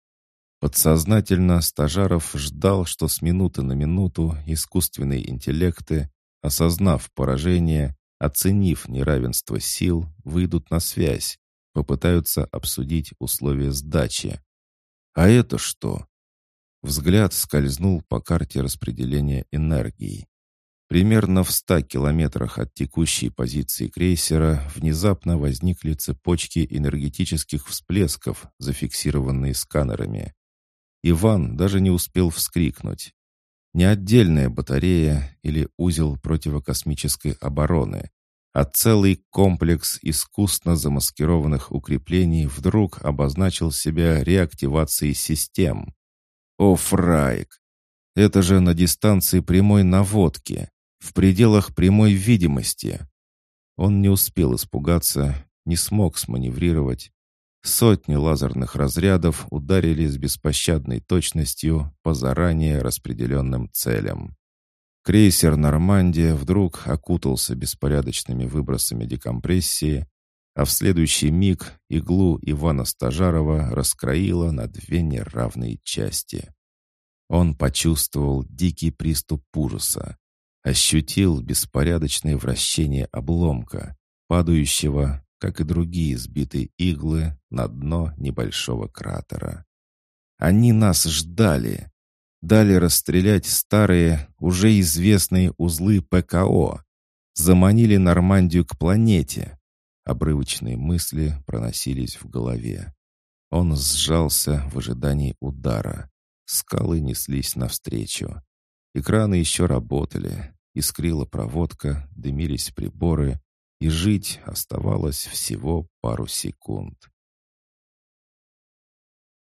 Подсознательно Стажаров ждал, что с минуты на минуту искусственные интеллекты осознав поражение, оценив неравенство сил, выйдут на связь, попытаются обсудить условия сдачи. А это что? Взгляд скользнул по карте распределения энергии. Примерно в ста километрах от текущей позиции крейсера внезапно возникли цепочки энергетических всплесков, зафиксированные сканерами. Иван даже не успел вскрикнуть. Не отдельная батарея или узел противокосмической обороны. а целый комплекс искусно замаскированных укреплений вдруг обозначил себя реактивацией систем. О, Фрайк! Это же на дистанции прямой наводки, в пределах прямой видимости. Он не успел испугаться, не смог сманеврировать. Сотни лазерных разрядов ударили с беспощадной точностью по заранее распределенным целям. Крейсер «Нормандия» вдруг окутался беспорядочными выбросами декомпрессии, а в следующий миг иглу Ивана Стажарова раскроило на две неравные части. Он почувствовал дикий приступ ужаса, ощутил беспорядочное вращение обломка, падающего, как и другие сбитые иглы, на дно небольшого кратера. Они нас ждали дали расстрелять старые, уже известные узлы ПКО, заманили Нормандию к планете. Обрывочные мысли проносились в голове. Он сжался в ожидании удара. Скалы неслись навстречу. Экраны еще работали. Искрила проводка, дымились приборы, и жить оставалось всего пару секунд.